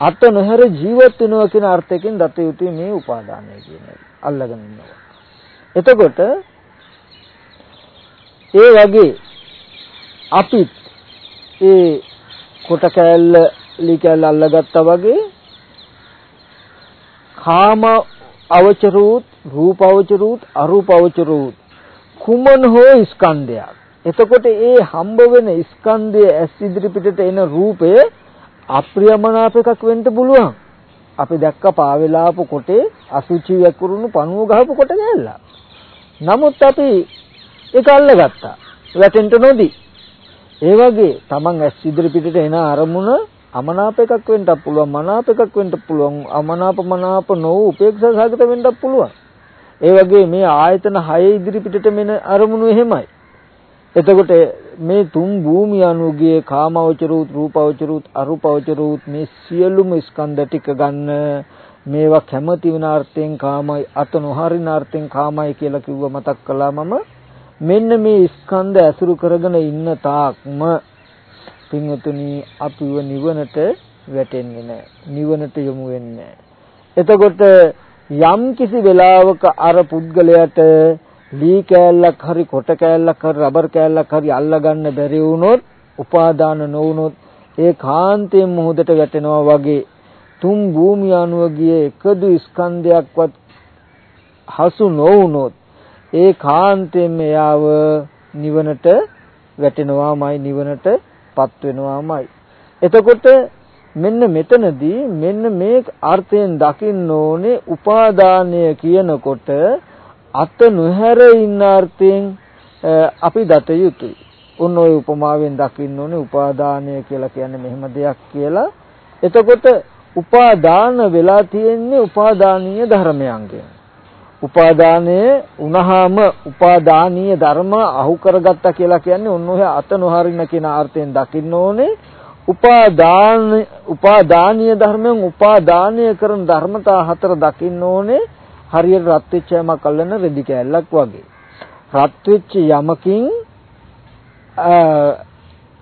අත නොහැර ජීවත් වෙනවා කියන අර්ථයකින් දත යුතුයි මේ උපාදානය කියන අල්ලගෙන ඉන්නවා. එතකොට ඒ වගේ අපිත් ඒ කොට කෑල්ල ලී කෑල්ල අල්ලගත්තා වගේ කාම අවචරූත් රූප අවචරූත් අරූප අවචරූත් කුමන හෝ ස්කන්ධයක්. එතකොට ඒ හම්බ වෙන ස්කන්ධය ඇස් ඉදිරි පිටට එන රූපය අප්‍රියමනාප එකක් වෙන්න පුළුවන්. අපි දැක්ක පාවෙලාපු කොටේ අසුචි වැකුරුණු පණුව ගහපු කොට ගෑල්ලා නමුත් අපි ඒක අල්ලගත්තා. වැටෙන්න නොදී. ඒ වගේ තමන් ඇස් ඉදිරි පිටට එන අරමුණ අමනාප එකක් වෙන්නත් පුළුවන් මනාප එකක් වෙන්නත් පුළුවන් අමනාප මනාප නොවු උපේක්ෂා සහගත වෙන්නත් පුළුවන් ඒ වගේ මේ ආයතන 6 ඉදිරි පිටට මෙන අරමුණු එහෙමයි එතකොට මේ තුන් භූමිය අනුගේ කාමවචරුත් රූපවචරුත් අරූපවචරුත් මේ සියලුම ස්කන්ධ ටික ගන්න මේවා කැමති වෙන අර්ථයෙන් කාමයි අත නොහරින අර්ථයෙන් කාමයි කියලා කිව්ව මතක් කළා මම. මෙන්න මේ ස්කන්ධ ඇසුරු කරගෙන ඉන්න තාක්ම පින්වතුනි අපිව නිවනට වැටෙන්නේ නැහැ. නිවනට යොමු වෙන්නේ එතකොට යම් කිසි වෙලාවක අර පුද්ගලයාට ලී කෑල්ලක් හරි කොට කෑල්ලක් හරි රබර් කෑල්ලක් හරි අල්ලගන්න බැරි වුණොත් උපාදාන නොවුනොත් ඒ කාන්තයෙන් මොහොතට වැටෙනවා වගේ තුන් භූමිය අනුව ගිය එකදු ස්කන්ධයක්වත් හසු නොවුනොත් ඒ කාන්තයෙන් එයාව නිවනට වැටෙනවාමයි නිවනටපත් වෙනවාමයි එතකොට මෙන්න මෙතනදී මෙන්න මේ අර්ථයෙන් දකින්න ඕනේ උපාදානය කියනකොට අත නොහැර ඉන්න අර්ථයෙන් අපි දත යුතුයි. උන් ওই උපමාවෙන් දකින්න ඕනේ උපාදානය කියලා කියන්නේ මෙහෙම දෙයක් කියලා. එතකොට උපාදාන වෙලා තියෙන්නේ උපාදානීය ධර්මයන්ගෙන්. උපාදානයේ උනහාම උපාදානීය ධර්ම අහු කරගත්තා කියලා කියන්නේ ඔන්න ඔය අත නොහරින කියන අර්ථයෙන් දකින්න ඕනේ. උපාදාන උපාදානීය ධර්මයෙන් උපාදානීය කරන ධර්මතා හතර දකින්න ඕනේ. හරියට රත් වෙච්ච යමක් අල්ලන රෙදි කෑල්ලක් වගේ. රත් වෙච්ච යමකින්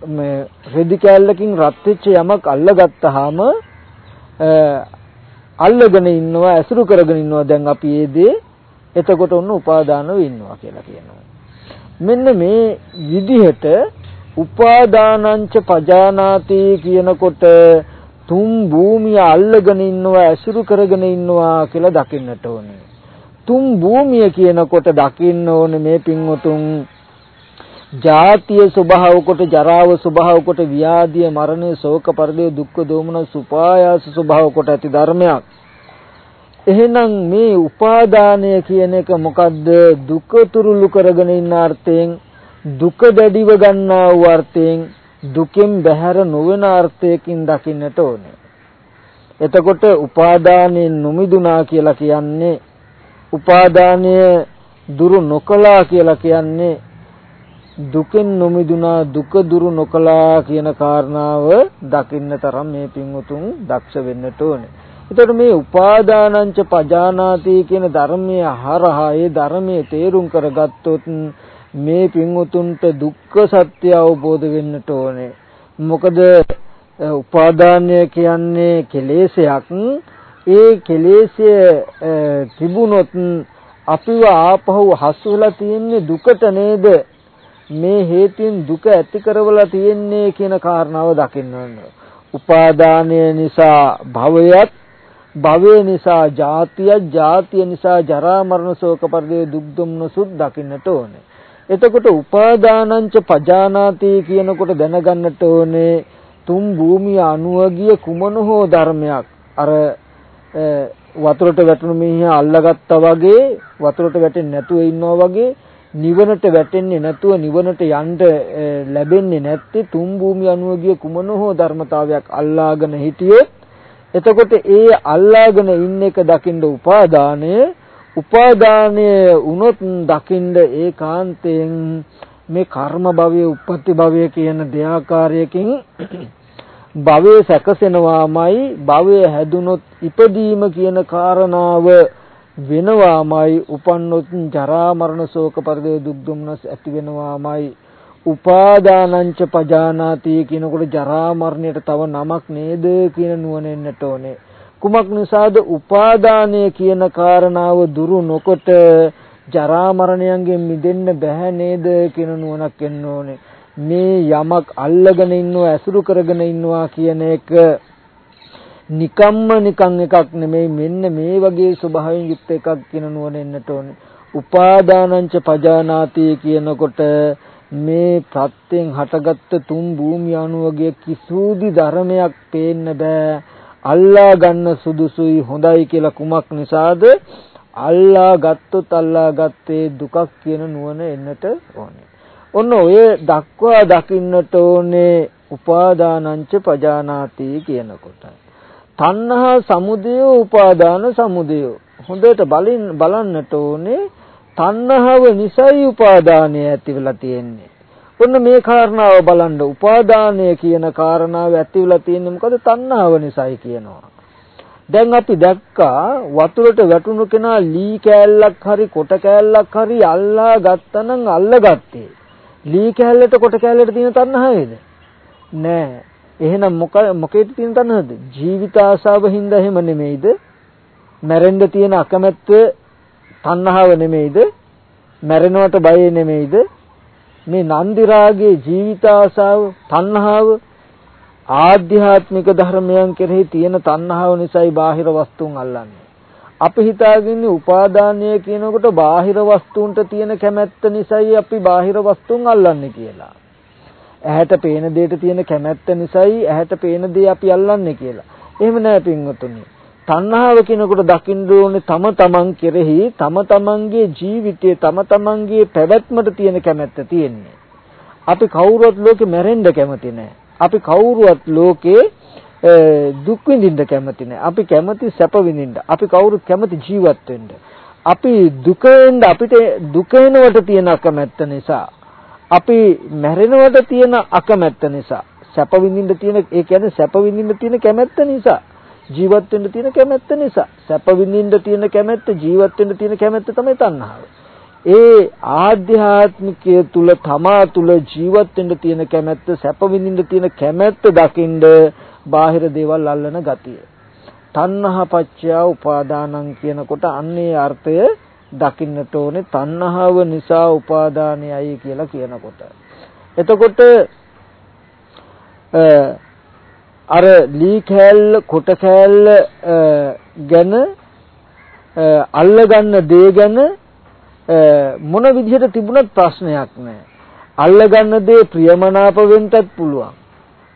මේ රෙදි කෑල්ලකින් රත් වෙච්ච යමක් අල්ලගත්තාම අල්ලගෙන ඉන්නවා ඇසුරු කරගෙන ඉන්නවා දැන් අපි ඒ දේ එතකොට ඔන්න උපාදානව ඉන්නවා කියලා කියනවා. මෙන්න මේ විදිහට උපාදානංච පජානාති කියනකොට තුන් භූමිය අල්ලගෙන ඉන්නවා ඇසුරු කරගෙන ඉන්නවා කියලා දකින්නට ඕනේ. තුන් භූමිය කියනකොට දකින්න ඕනේ මේ පින්වතුන් ජාතිය ස්වභාව කොට ජරාව ස්වභාව කොට ව්‍යාධිය මරණය ශෝක පරිදේ දුක්ඛ දෝමන සුපායාස ස්වභාව කොට ඇති ධර්මයක්. එහෙනම් මේ උපාදානය කියන එක මොකද්ද දුක තුරුළු කරගෙන ඉන්න අර්ථයෙන් දුක දැඩිව ගන්නා වූ අර්ථයෙන් දුකෙන් බැහැර නොවන අර්ථයකින් දකින්නට ඕනේ. එතකොට උපාදානයෙන් නොමිදුනා කියලා කියන්නේ උපාදානය දුරු නොකලා කියලා කියන්නේ දුකෙන් නොමිදුනා දුක දුරු නොකලා කියන කාරණාව දකින්න තරම් මේ පින්වුතුන් දක්ෂ වෙන්නට ඕනේ. එතකොට මේ උපාදානංච පජානාති කියන ධර්මයේ හරහා ඒ ධර්මයේ තේරුම් කරගත්තොත් මේ පින්වුතුන්ට දුක්ඛ සත්‍ය අවබෝධ වෙන්නට ඕනේ. මොකද උපාදානය කියන්නේ කෙලෙසයක්. ඒ කෙලෙසය තිබුණොත් අපිව ආපහු හසු වෙලා තියෙන්නේ දුකට නේද? මේ හේතුන් දුක ඇති කරවලා තියෙන්නේ කියන කාරණාව දකින්න ඕනේ. උපාදානය නිසා භවයත් භවය නිසා ජාතිය ජාතිය නිසා ජරා මරණ ශෝක පරිදේ දුක් දුම්න සුත් දකින්නට ඕනේ. එතකොට උපාදානංච පජානාති කියනකොට දැනගන්නට ඕනේ තුන් භූමිය අනුවගිය කුමන හෝ ධර්මයක් අර වතුරට වැටුණු මිනිහා අල්ලගත්තා වගේ වතුරට වැටෙන්නේ නැතුව ඉන්නවා වගේ නිවනට වැටෙන්නේ නැතුව නිවනට යන්න ලැබෙන්නේ නැත්තේ තුන් භූමිය අනුවගිය කුමන හෝ ධර්මතාවයක් අල්ලාගෙන හිටියොත් එතකොට ඒ අල්ලාගෙන ඉන්න එක දකින්න උපාදානය උපාදානය වුණොත් දකින්න ඒකාන්තයෙන් මේ කර්ම භවයේ උප්පත්ති භවයේ කියන දෙආකාරයකින් භවයේ සැකසෙනවාමයි භවයේ හැදුනොත් ඉපදීම කියන කාරණාව වෙනවාමයි. උපන්නොත් ජරා මරණ ශෝක පරිදේ දුක් දුම්නස් ඇති වෙනවාමයි. උපාදානංච පජානාති කියනකොට ජරා මරණයට තව නමක් නේද කියන නුවණ එන්නට ඕනේ. කුමක් නිසාද? උපාදානය කියන කාරණාව දුරු නොකොට ජරා මරණයන්ගෙන් මිදෙන්න බෑ නේද කියන නුවණක් එන්න ඕනේ. මේ යමක් අල්ලගෙන ඉන්නවා ඇසුරු කරගෙන ඉන්නවා කියන එක නිකම්ම නිකන් එකක් නෙමෙයි. මෙන්න මේ වගේ ස්වභාවයෙන් යුක්ත එකක් කියන නුවණ එන්නට ඕනේ. උපාදානංච පජානාති කියනකොට මේ ප්‍රත්‍යයෙන් හටගත්ත තුන් භූමිය අණුවගේ කිසුදි ධර්මයක් පේන්න බෑ. අල්ලා ගන්න සුදුසුයි හොඳයි කියලා කුමක් නිසාද? අල්ලා ගත්තොත් අල්ලා ගත්තේ දුකක් කියන නුවණ එන්නට ඕනේ. ඔන්න ඔය දක්වා දකින්නට ඕනේ උපාදානංච පජානාති කියනකොට. තණ්හා සමුදය උපාදාන සමුදය. හොඳට බලින් බලන්නට ඕනේ තණ්හාව නිසයි උපාදානය ඇති වෙලා තියෙන්නේ. ඔන්න මේ කාරණාව බලන්න උපාදානය කියන කාරණාව ඇති වෙලා තියෙන්නේ මොකද තණ්හාව නිසායි කියනවා. දැන් අපි දැක්කා වතුරට වැටුණු කෙනා ලී කෑල්ලක් හරි කොට කෑල්ලක් හරි අල්ලා ගත්තනම් අල්ලගත්තේ. ලී කෑල්ලට කොට කෑල්ලට තියෙන තණ්හාවේද? නෑ. එහෙනම් මොක මොකේද තියෙන තණ්හාවද? ජීවිත ආශාව හින්දා එහෙම නෙමෙයිද? මැරෙන්න තියෙන අකමැත්ත තණ්හාව නෙමෙයිද? මැරෙනවට බය නෙමෙයිද? මේ නන්දි රාගයේ ජීවිත ආශාව තණ්හාව ආධ්‍යාත්මික ධර්මයන් කෙරෙහි තියෙන තණ්හාව නිසායි බාහිර වස්තුන් අල්ලන්නේ. අපි හිතාගන්නේ උපාදානය කියනකොට බාහිර වස්තුන්ට තියෙන කැමැත්ත නිසායි අපි බාහිර වස්තුන් අල්ලන්නේ කියලා. ඇහැට පේන දෙයට තියෙන කැමැත්ත නිසායි ඇහැට පේන දේ අපි අල්ලන්නේ කියලා. එහෙම නෑ පින්වතුනි. තණ්හාව කියනකොට දකින්න ඕනේ තම තමන් කෙරෙහි තම තමන්ගේ ජීවිතයේ තම තමන්ගේ පැවැත්මට තියෙන කැමැත්ත තියෙන්නේ. අපි කවුරුවත් ලෝකේ මැරෙන්න කැමති නැහැ. අපි කවුරුවත් ලෝකේ දුක් විඳින්න කැමති නැහැ. අපි කැමති සැප විඳින්න. අපි කවුරුත් කැමති ජීවත් වෙන්න. අපි දුකෙන්ද අපිට දුක වෙනවට තියෙන අකමැත්ත නිසා අපි මැරෙනවට තියෙන අකමැත්ත නිසා සැප විඳින්න තියෙන ඒ කියන්නේ සැප විඳින්න තියෙන කැමැත්ත නිසා ජීවත් වෙන්න තියෙන කැමැත්ත නිසා සැප විඳින්න තියෙන කැමැත්ත ජීවත් වෙන්න තියෙන කැමැත්ත තමයි තණ්හාව. ඒ ආධ්‍යාත්මිකය තුල තමා තුල ජීවත් වෙන්න තියෙන කැමැත්ත සැප විඳින්න තියෙන කැමැත්ත දකින්ද බාහිර දේවල් අල්ලන ගතිය. තණ්හා පච්චය උපාදානං කියනකොට අන්නේ අර්ථය දකින්නට ඕනේ තණ්හාව නිසා උපාදානයයි කියලා කියනකොට. එතකොට අර ලී කෑල්ල කොට කෑල්ල ගැන අල්ලගන්න දේ ගැන මොන විදිහට තිබුණත් ප්‍රශ්නයක් නැහැ. අල්ලගන්න දේ ප්‍රියමනාප වෙන්නත් පුළුවන්.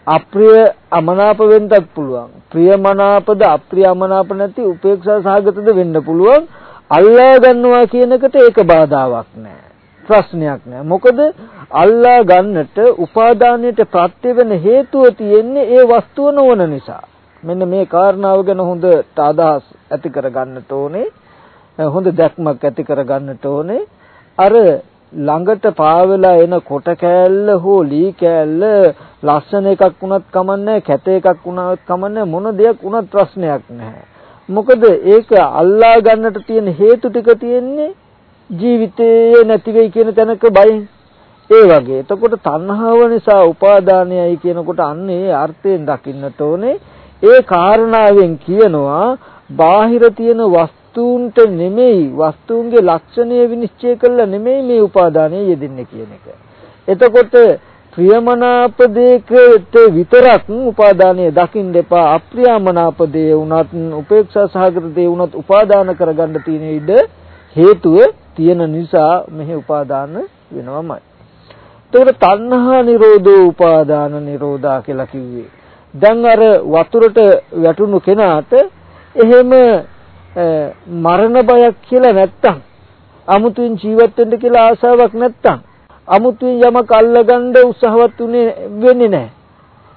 අප්‍රිය අමනාප වෙන්නත් පුළුවන්. ප්‍රියමනාපද අප්‍රියමනාප නැති උපේක්ෂා සහගතද වෙන්න පුළුවන්. අල්ලා ගන්නවා කියන එකට ඒක බාධාවක් නැහැ. ප්‍රශ්නයක් නෑ. මොකද අල්ලා ගන්නට උපාදානයට ප්‍රත්‍ය වෙන හේතුව තියෙන්නේ ඒ වස්තුව නොවන නිසා. මෙන්න මේ කාරණාව ගැන හොඳට අදහස් ඇති කර ගන්නට ඕනේ. හොඳ දැක්මක් ඇති කර ගන්නට ඕනේ. අර ළඟට පාවෙලා එන කොට කෑල්ල හෝ ලී කෑල්ල ලස්සන එකක් වුණත් කමන්නේ කැත එකක් වුණත් කමන්නේ මොන දෙයක් වුණත් ප්‍රශ්නයක් නැහැ. මොකද ඒක අල්ලා ගන්නට තියෙන හේතු ටික තියෙන්නේ ජීවිතේ නැති වෙයි කියන තැනක බයෙන් ඒ වගේ. එතකොට තණ්හාව නිසා උපාදානයයි කියනකොට අන්න ඒ අර්ථයෙන් දකින්නට ඕනේ. ඒ කාරණාවෙන් කියනවා බාහිර තියෙන වස්තුන්ට නෙමෙයි වස්තුන්ගේ ලක්ෂණය විනිශ්චය කළා නෙමෙයි මේ උපාදානය යෙදෙන්නේ කියන එක. එතකොට ප්‍රියමනාප දෙයකට විතරක් උපාදානය දකින්න එපා අප්‍රියමනාප දේ වුණත් උපේක්ෂා සහගත දේ වුණත් උපාදාන කරගන්න තියෙන ඉඩ හේතුව තියෙන නිසා මෙහි උපාදාන වෙනවමයි. එතකොට තණ්හා නිරෝධෝ උපාදාන නිරෝධා කියලා කිව්වේ. දැන් අර වතුරට වැටුණු කෙනාට එහෙම මරණ බයක් කියලා නැත්තම් අමුතුවෙන් ජීවත් වෙන්න කියලා ආසාවක් නැත්තම් අමුතුවෙන් යමක් අල්ලගන්න උත්සාහවත් උනේ වෙන්නේ නැහැ.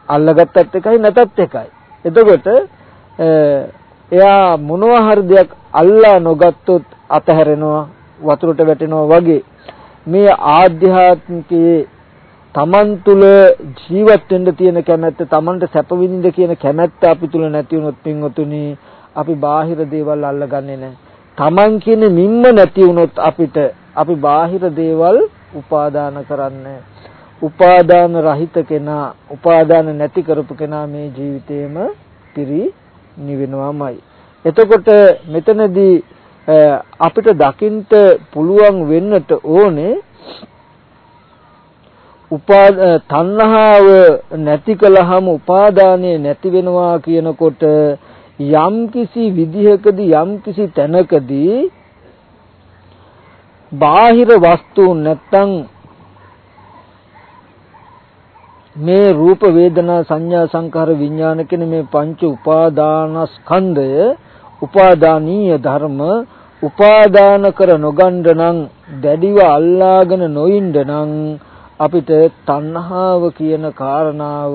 අල්ලගත්තත් එකයි නැතත් එකයි. එතකොට එයා මොනවා හරි දෙයක් අල්ලා නොගත්තොත් අතහැරෙනවා වතුරට වැටෙනවා වගේ මේ ආධ්‍යාත්මිකයේ තමන් තුල ජීවත් වෙන්න තියෙන කැමැත්ත තමන්ට සැප විඳින්න කියන කැමැත්ත අපි තුල නැති වුණොත් පින්වතුනි අපි බාහිර දේවල් අල්ලගන්නේ නැහැ. තමන් කියන මිම්ම නැති වුණොත් අපිට අපි බාහිර දේවල් උපාදාන කරන්නේ උපාදාන රහිත කෙනා උපාදාන නැති කරපු කෙනා මේ ජීවිතේම පිරි නිවෙනවාමයි. එතකොට මෙතනදී අපිට දකින්න පුළුවන් වෙන්නට ඕනේ උපා තණ්හාව නැති කළාම උපාදානය නැති වෙනවා කියනකොට යම් කිසි විදිහකදී යම් කිසි තැනකදී බාහිර වස්තුන් නැත්තම් මේ රූප වේදනා සංඥා සංකාර විඥාන කියන මේ පංච උපාදානස්කන්ධය උපාදානීය ධර්ම උපාදාන කර නොගන්න නම් දැඩිව අල්ලාගෙන නොඉන්න නම් අපිට තණ්හාව කියන කාරණාව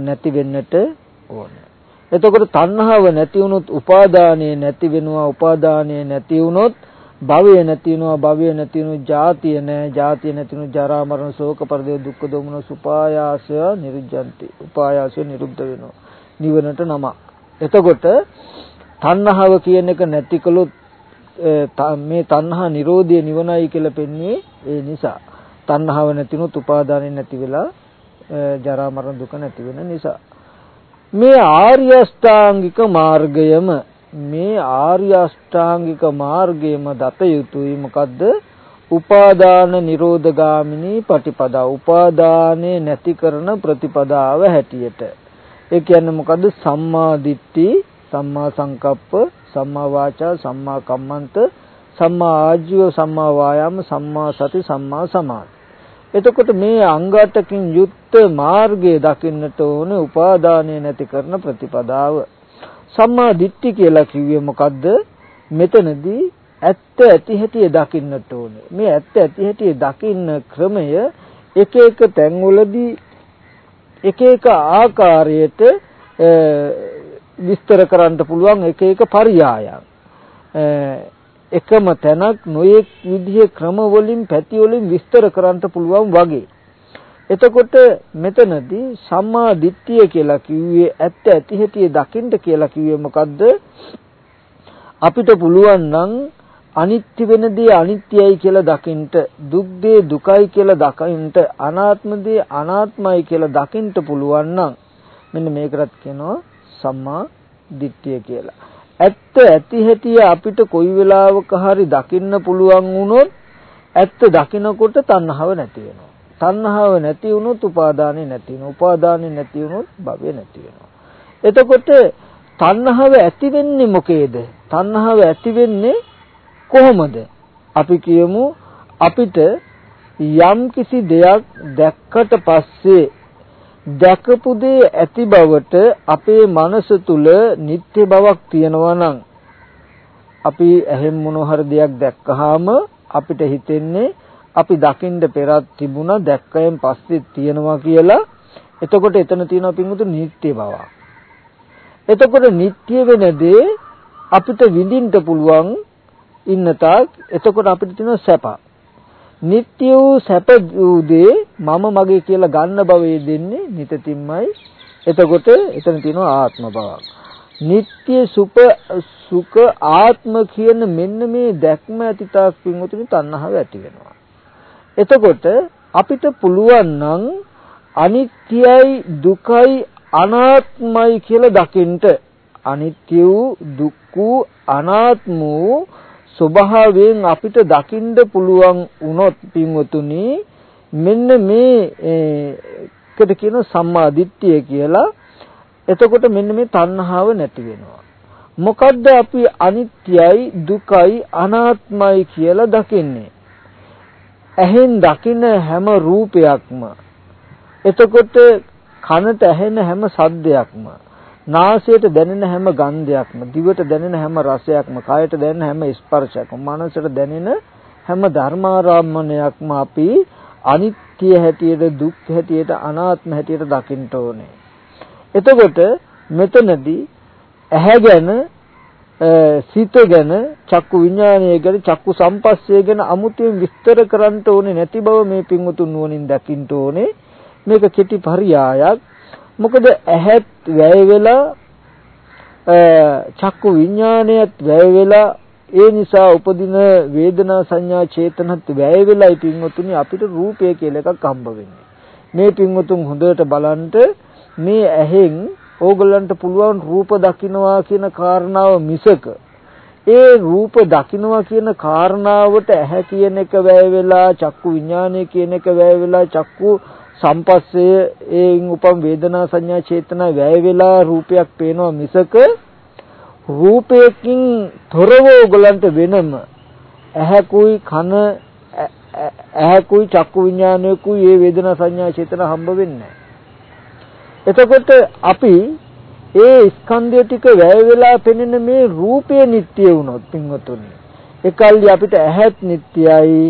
නැති වෙන්නට ඕනේ. එතකොට තණ්හාව නැති වුණොත් උපාදානය නැති වෙනවා උපාදානය නැති වුණොත් භවය නැති වෙනවා භවය නැති වුණොත් ජාතිය නැහැ. ජාතිය නැති වුණොත් ජරා මරණ ශෝක පරිදේ දුක්ඛ දෝමන සුපායාසය නිරුද්ධಂತಿ උපායාසය නිරුද්ධ වෙනවා. නිවනට නම එතකොට තණ්හාව කියන එක නැති කළොත් මේ තණ්හා නිරෝධය නිවනයි කියලා පෙන්වන්නේ ඒ නිසා. තණ්හාව නැතිනොත් උපාදානෙ නැති වෙලා ජරා මරණ දුක නැති වෙන නිසා. මේ ආර්ය අෂ්ටාංගික මාර්ගයම මේ ආර්ය අෂ්ටාංගික මාර්ගයම දත යුතුයි. මොකද්ද? උපාදාන නිරෝධගාමිනී පටිපදා උපාදානේ නැති කරන ප්‍රතිපදාව හැටියට. ඒ කියන්නේ මොකද්ද? සම්මා දිට්ඨි සම්මා සංකප්ප සම්මා වාචා සම්මා කම්මන්ත සම්මා ආජීව සම්මා වායාම සම්මා සති සම්මා සමාධි. එතකොට මේ අංගටකින් යුක්ත මාර්ගය දකින්නට ඕනේ උපාදානය නැති කරන ප්‍රතිපදාව. සම්මා දිට්ඨි කියලා කිව්වේ මොකද්ද? මෙතනදී ඇත්ත ඇති හැටි දකින්නට ඕනේ. මේ ඇත්ත ඇති හැටි දකින්න ක්‍රමය එක එක තැන්වලදී එක එක ආකාරයට විස්තර කරන්න පුළුවන් එක එක පරියායන්. එකම තැනක් නොයෙක් විදිහේ ක්‍රම වලින් පැති වලින් විස්තර කරන්න පුළුවන් වගේ. එතකොට මෙතනදී සම්මා දිට්ඨිය කියලා කිව්වේ ඇත්ත ඇති හැටි දකින්න කියලා කිව්වේ මොකද්ද? අපිට පුළුවන් නම් අනිත්‍ය වෙන දේ අනිත්‍යයි කියලා දකින්න, දුක් දේ දුකයි කියලා දකින්න, අනාත්ම දේ අනාත්මයි කියලා දකින්න පුළුවන් නම් මෙන්න මේකටත් කියනවා සම්මා දිට්ඨිය කියලා. ඇත්ත ඇති හැටි අපිට කොයි වෙලාවක හරි දකින්න පුළුවන් වුණොත් ඇත්ත දකිනකොට තණ්හාව නැති වෙනවා. තණ්හාව නැති වුණොත් උපාදානෙ නැති වෙනවා. උපාදානෙ නැති වුණොත් භවය නැති වෙනවා. එතකොට තණ්හාව ඇති වෙන්නේ මොකේද? තණ්හාව ඇති වෙන්නේ කොහොමද? අපි කියමු අපිට යම් කිසි දෙයක් දැක්කට පස්සේ දැකපු දේ ඇති බවට අපේ මනස තුල නිත්‍ය බවක් තියෙනවා නම් අපි ඇහෙන් මොන හරි දෙයක් දැක්කහම අපිට හිතෙන්නේ අපි දකින්න පෙරත් තිබුණා දැක්කයෙන් පස්සේ තියෙනවා කියලා එතකොට එතන තියෙනවා පින්වුතු නිත්‍ය බව. එතකොට නිත්‍ය වෙන දේ අපිට විඳින්න පුළුවන් ඉන්න තාක් එතකොට අපිට තියෙන සැප. නිත්‍ය වූ සැප වූ දේ මම මගේ කියලා ගන්න බවේ දෙන්නේ නිතතිම්මයි. එතකොට එතන තියෙනවා ආත්ම බවක්. නিত্য සුප සුඛ ආත්ම කියන මෙන්න මේ දැක්ම ඇති තාක් පින්වතුනි තණ්හාව ඇති වෙනවා. එතකොට අපිට පුළුවන් නම් අනිත්‍යයි දුකයි අනාත්මයි කියලා දකින්න අනිත්‍ය වූ දුක් වූ අනාත්ම වූ ස්වභාවයෙන් අපිට දකින්න පුළුවන් වුණොත් පින්වතුනි මෙන්න මේ එකට කියන සම්මා දිට්ඨිය කියලා. එතකොට මෙන්න මේ තණ්හාව නැති වෙනවා. මොකද්ද අපි අනිත්‍යයි දුකයි අනාත්මයි කියලා දකින්නේ? ඇහෙන් දකින හැම රූපයක්ම එතකොට කනට ඇහෙන හැම සද්දයක්ම නාසයට දැනෙන හැම ගන්ධයක්ම, දිවට දැනෙන හැම රසයක්ම, කයට දැනෙන හැම ස්පර්ශයක්ම, මනසට දැනෙන හැම ධර්මාරාමණයක්ම අපි අනිත්‍ය හැටියට, දුක් හැටියට, අනාත්ම හැටියට දකින්න ඕනේ. එතකොට මෙතනදී ඇහැ ගැන සිත ගැන චක්කු විඥානය ගැන චක්කු සම්පස්සය ගැන අමුතුවෙන් විස්තර කරන්න ඕනේ නැති බව මේ පින්වතුන් නුවණින් දකින්න ඕනේ මේක කෙටි පරියායක් මොකද ඇහත් වැය වෙලා චක්කු විඥානයත් වැය වෙලා ඒ නිසා උපදින වේදනා සංඥා චේතනත් වැය වෙලායි පින්වතුනි අපිට රූපය කියලා එකක් හම්බ වෙන්නේ. මේ පින්වතුන් හොඳට බලන්න මේ ඇහෙන් ඕගලන්ට පුළුවන් රූප දකින්නවා කියන කාරණාව මිසක ඒ රූප දකින්නවා කියන කාරණාවට ඇහැ කියන එක වැය වෙලා චක්කු විඥානය කියන එක වැය වෙලා චක්කු සම්පස්සය ඒන් උපම් වේදනා සංඥා චේතනා වැය වෙලා රූපයක් පේනවා මිසක රූපයකින් තොරව ඕගලන්ට වෙනම ඇහැකුයි කන ඇහැකුයි චක්කු විඥානයකුයි මේ වේදනා සංඥා චේතනා හම්බ වෙන්නේ එතකොට අපි ඒ ස්කන්ධය ටික වැය වෙලා පෙනෙන මේ රූපය නිට්ටිය වුණොත් පින්වතුනි එකල්ලි අපිට ඇහත් නිට්ටයයි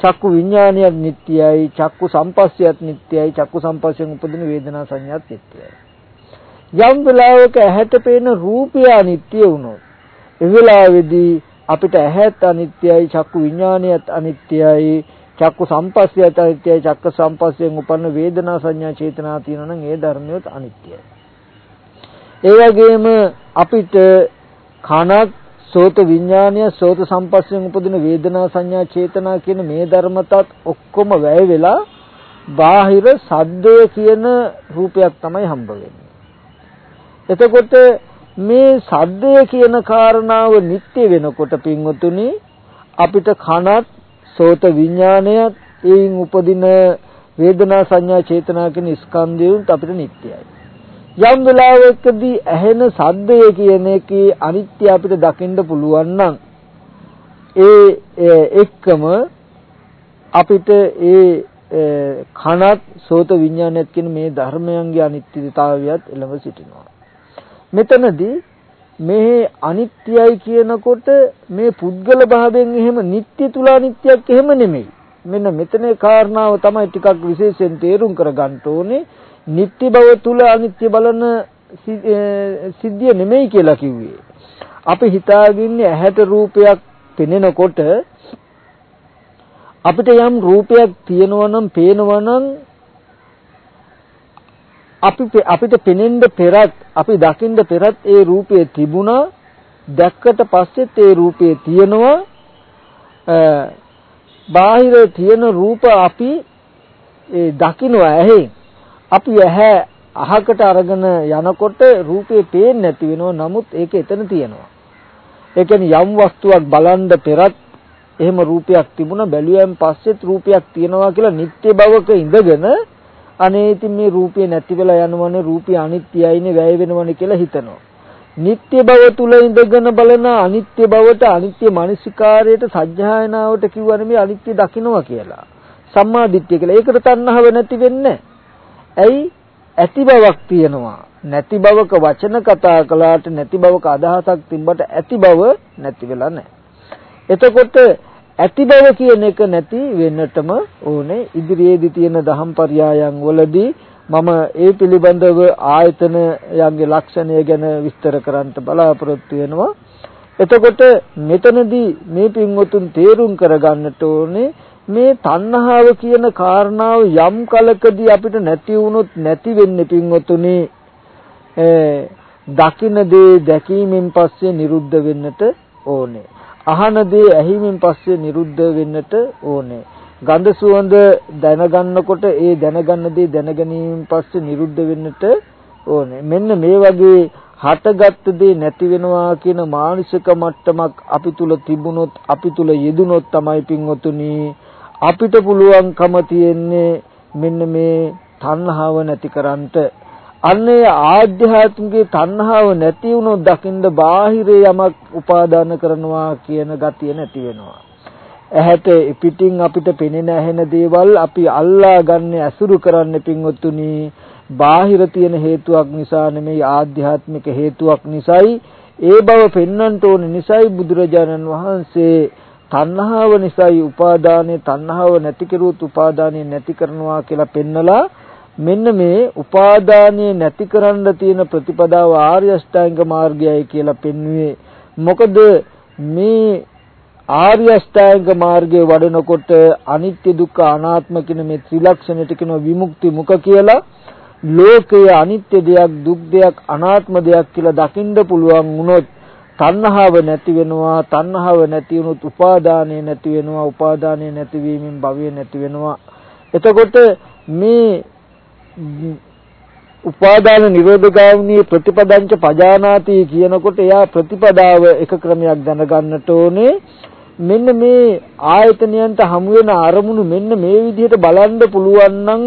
චක්කු විඥානයත් නිට්ටයයි චක්කු සම්පස්සයත් නිට්ටයයි චක්කු සම්පස්සයෙන් උපදින වේදනා සංඥාත් නිට්ටයයි. යම් වෙලාවක ඇහැට පේන රූපය අනිත්‍ය වුණොත් ඒ වෙලාවේදී අපිට ඇහත් අනිත්‍යයි චක්කු විඥානයත් අනිත්‍යයි චක්කු සම්පස්සයත් අනිත්‍යයි චක්ක සම්පස්සයෙන් උපන්න වේදනා සංඥා චේතනා තියෙනවා නම් ඒ ධර්මියත් අනිත්‍යයි ඒ වගේම අපිට කනක් සෝත විඥානය සෝත සම්පස්යෙන් උපදින වේදනා සංඥා චේතනා කියන මේ ධර්මතාත් ඔක්කොම වැය වෙලා බාහිර සද්දය කියන රූපයක් තමයි හම්බ වෙන්නේ. එතකොට මේ සද්දය කියන කාරණාව නිත්‍ය වෙනකොට පින්වතුනි අපිට කනත් සෝත විඥානයත් ඒයින් උපදින වේදනා සංඥා චේතනා කියන ස්කන්ධයුත් අපිට නිත්‍යයි. යම් වෙලාවකදී ඇහෙන සද්දය කියන එකේ අනිත්‍ය අපිට දකින්න පුළුවන් නම් ඒ එක්කම අපිට ඒ කනත් සෝත විඥානයත් කියන මේ ධර්මයන්ගේ අනිත්‍යතාවයත් එළඹ සිටිනවා. මෙතනදී මේ අනිත්‍යයි කියනකොට මේ පුද්ගල භාවයෙන් එහෙම නිට්ටය තුල අනිත්‍යක් එහෙම නෙමෙයි. මෙන්න මෙතනේ කාරණාව තමයි ටිකක් විශේෂයෙන් තේරුම් කරගන්න ඕනේ. නිත්‍ය බව තුල අනිත්‍ය බලන සිද්ධිය නෙමෙයි කියලා කිව්වේ. අපි හිතාගින්නේ ඇහැට රූපයක් පෙනෙනකොට අපිට යම් රූපයක් තියෙනවා නම් පේනවා නම් අපි අපිට පෙනෙන්න පෙරත් අපි දකින්න පෙරත් ඒ රූපය තිබුණා දැක්කට පස්සෙත් ඒ රූපේ තියෙනවා බාහිර තියෙන රූප අපි ඒ දකින්න ඇහෙන් අපි ඇහැ අහකට අරගෙන යනකොට රූපේ පේන්නේ නැති වෙනවා. නමුත් ඒක එතන තියෙනවා. ඒ කියන්නේ යම් වස්තුවක් බලන්න පෙරත් එහෙම රූපයක් තිබුණා බැලුවෙන් පස්සෙත් රූපයක් තියෙනවා කියලා නිත්‍ය භවක ඉඳගෙන අනේ ඉතින් මේ රූපේ නැති වෙලා යනවනේ රූපේ අනිත්‍යයිනේ වැය වෙනවනේ කියලා හිතනවා. නිත්‍ය භව තුල ඉඳගෙන බලන අනිත්‍ය භවට අනිත්‍ය මානසිකාරයට සත්‍යයනාවට කිව්වනේ මේ අනිත්‍ය දකින්නවා කියලා. සම්මා දිට්ඨිය කියලා. ඒකට තණ්හාව නැති වෙන්නේ නැහැ. ඇයි ඇති බවක් තියෙනවා නැති බවක වචන කතා කළාට නැති බවක අදහසක් තිබ්බට ඇති බව නැති වෙලා නැහැ එතකොට ඇති බව කියන එක නැති වෙන්නටම ඕනේ. ඉදිරියේදී තියෙන දහම් පරයයන් වලදී මම ඒ පිළිබඳව ආයතනයන්ගේ ලක්ෂණය ගැන විස්තර කරන්න බලාපොරොත්තු වෙනවා. එතකොට මෙතනදී මේ පින්වතුන් තේරුම් කරගන්නට ඕනේ මේ තණ්හාව කියන කාරණාව යම් කලකදී අපිට නැති වුණොත් නැති වෙන්නේ පින්වතුනි. දකින්න දේ දැකීමෙන් පස්සේ නිරුද්ධ වෙන්නට ඕනේ. අහන දේ ඇහිමෙන් පස්සේ නිරුද්ධ වෙන්නට ඕනේ. ගන්ධ සුවඳ දැනගන්නකොට ඒ දැනගන්න දේ දැනගැනීමෙන් පස්සේ නිරුද්ධ වෙන්නට ඕනේ. මෙන්න මේ වගේ හටගත් දේ නැති වෙනවා කියන මානසික මට්ටමක් අපි තුල තිබුණොත් අපි තුල යෙදුනොත් තමයි පින්වතුනි අපිට පුළුවන්කම තියෙන්නේ මෙන්න මේ තණ්හාව නැති කරන්නට අන්නේ ආධ්‍යාත්මිකේ තණ්හාව නැති වුණොත් දකින්න බාහිරේ යමක් උපාදාන කරනවා කියන ගතිය නැති වෙනවා. ඇහැට පිටින් අපිට පෙනෙන ඇහෙන දේවල් අපි අල්ලා ගන්න ඇසුරු කරන්න පින්වත්තුනි බාහිර තියෙන හේතුවක් නිසා නෙමෙයි ආධ්‍යාත්මික හේතුවක් නිසායි. ඒ බව පෙන්වන්නට ඕන නිසායි බුදුරජාණන් වහන්සේ. තණ්හාව නිසායි උපාදානයේ තණ්හාව නැති කෙරුවොත් උපාදානය නැති කරනවා කියලා පෙන්නලා මෙන්න මේ උපාදානයේ නැති කරන්න තියෙන ප්‍රතිපදාව ආර්ය අෂ්ටාංග මාර්ගයයි කියලා පෙන්වුවේ. මොකද මේ ආර්ය අෂ්ටාංග මාර්ගයේ වඩනකොට අනිත්‍ය දුක්ඛ අනාත්ම කියන මේ ත්‍රිලක්ෂණයට කියන විමුක්ති මුඛ කියලා ලෝකයේ අනිත්‍ය දෙයක් දුක් දෙයක් අනාත්ම දෙයක් කියලා දකින්න පුළුවන් වුණොත් තණ්හාව නැති වෙනවා තණ්හාව නැති වුණොත් උපාදානය නැති වෙනවා උපාදානය නැතිවීමෙන් භවය නැති වෙනවා. එතකොට මේ උපාදාන නිරෝධගාමිනී ප්‍රතිපදංච පජානාති කියනකොට එයා ප්‍රතිපදාව එක ක්‍රමයක් දැනගන්නට ඕනේ. මෙන්න මේ ආයතනයන්ට හමු වෙන අරමුණු මෙන්න මේ විදිහට බලන්න පුළුවන් නම්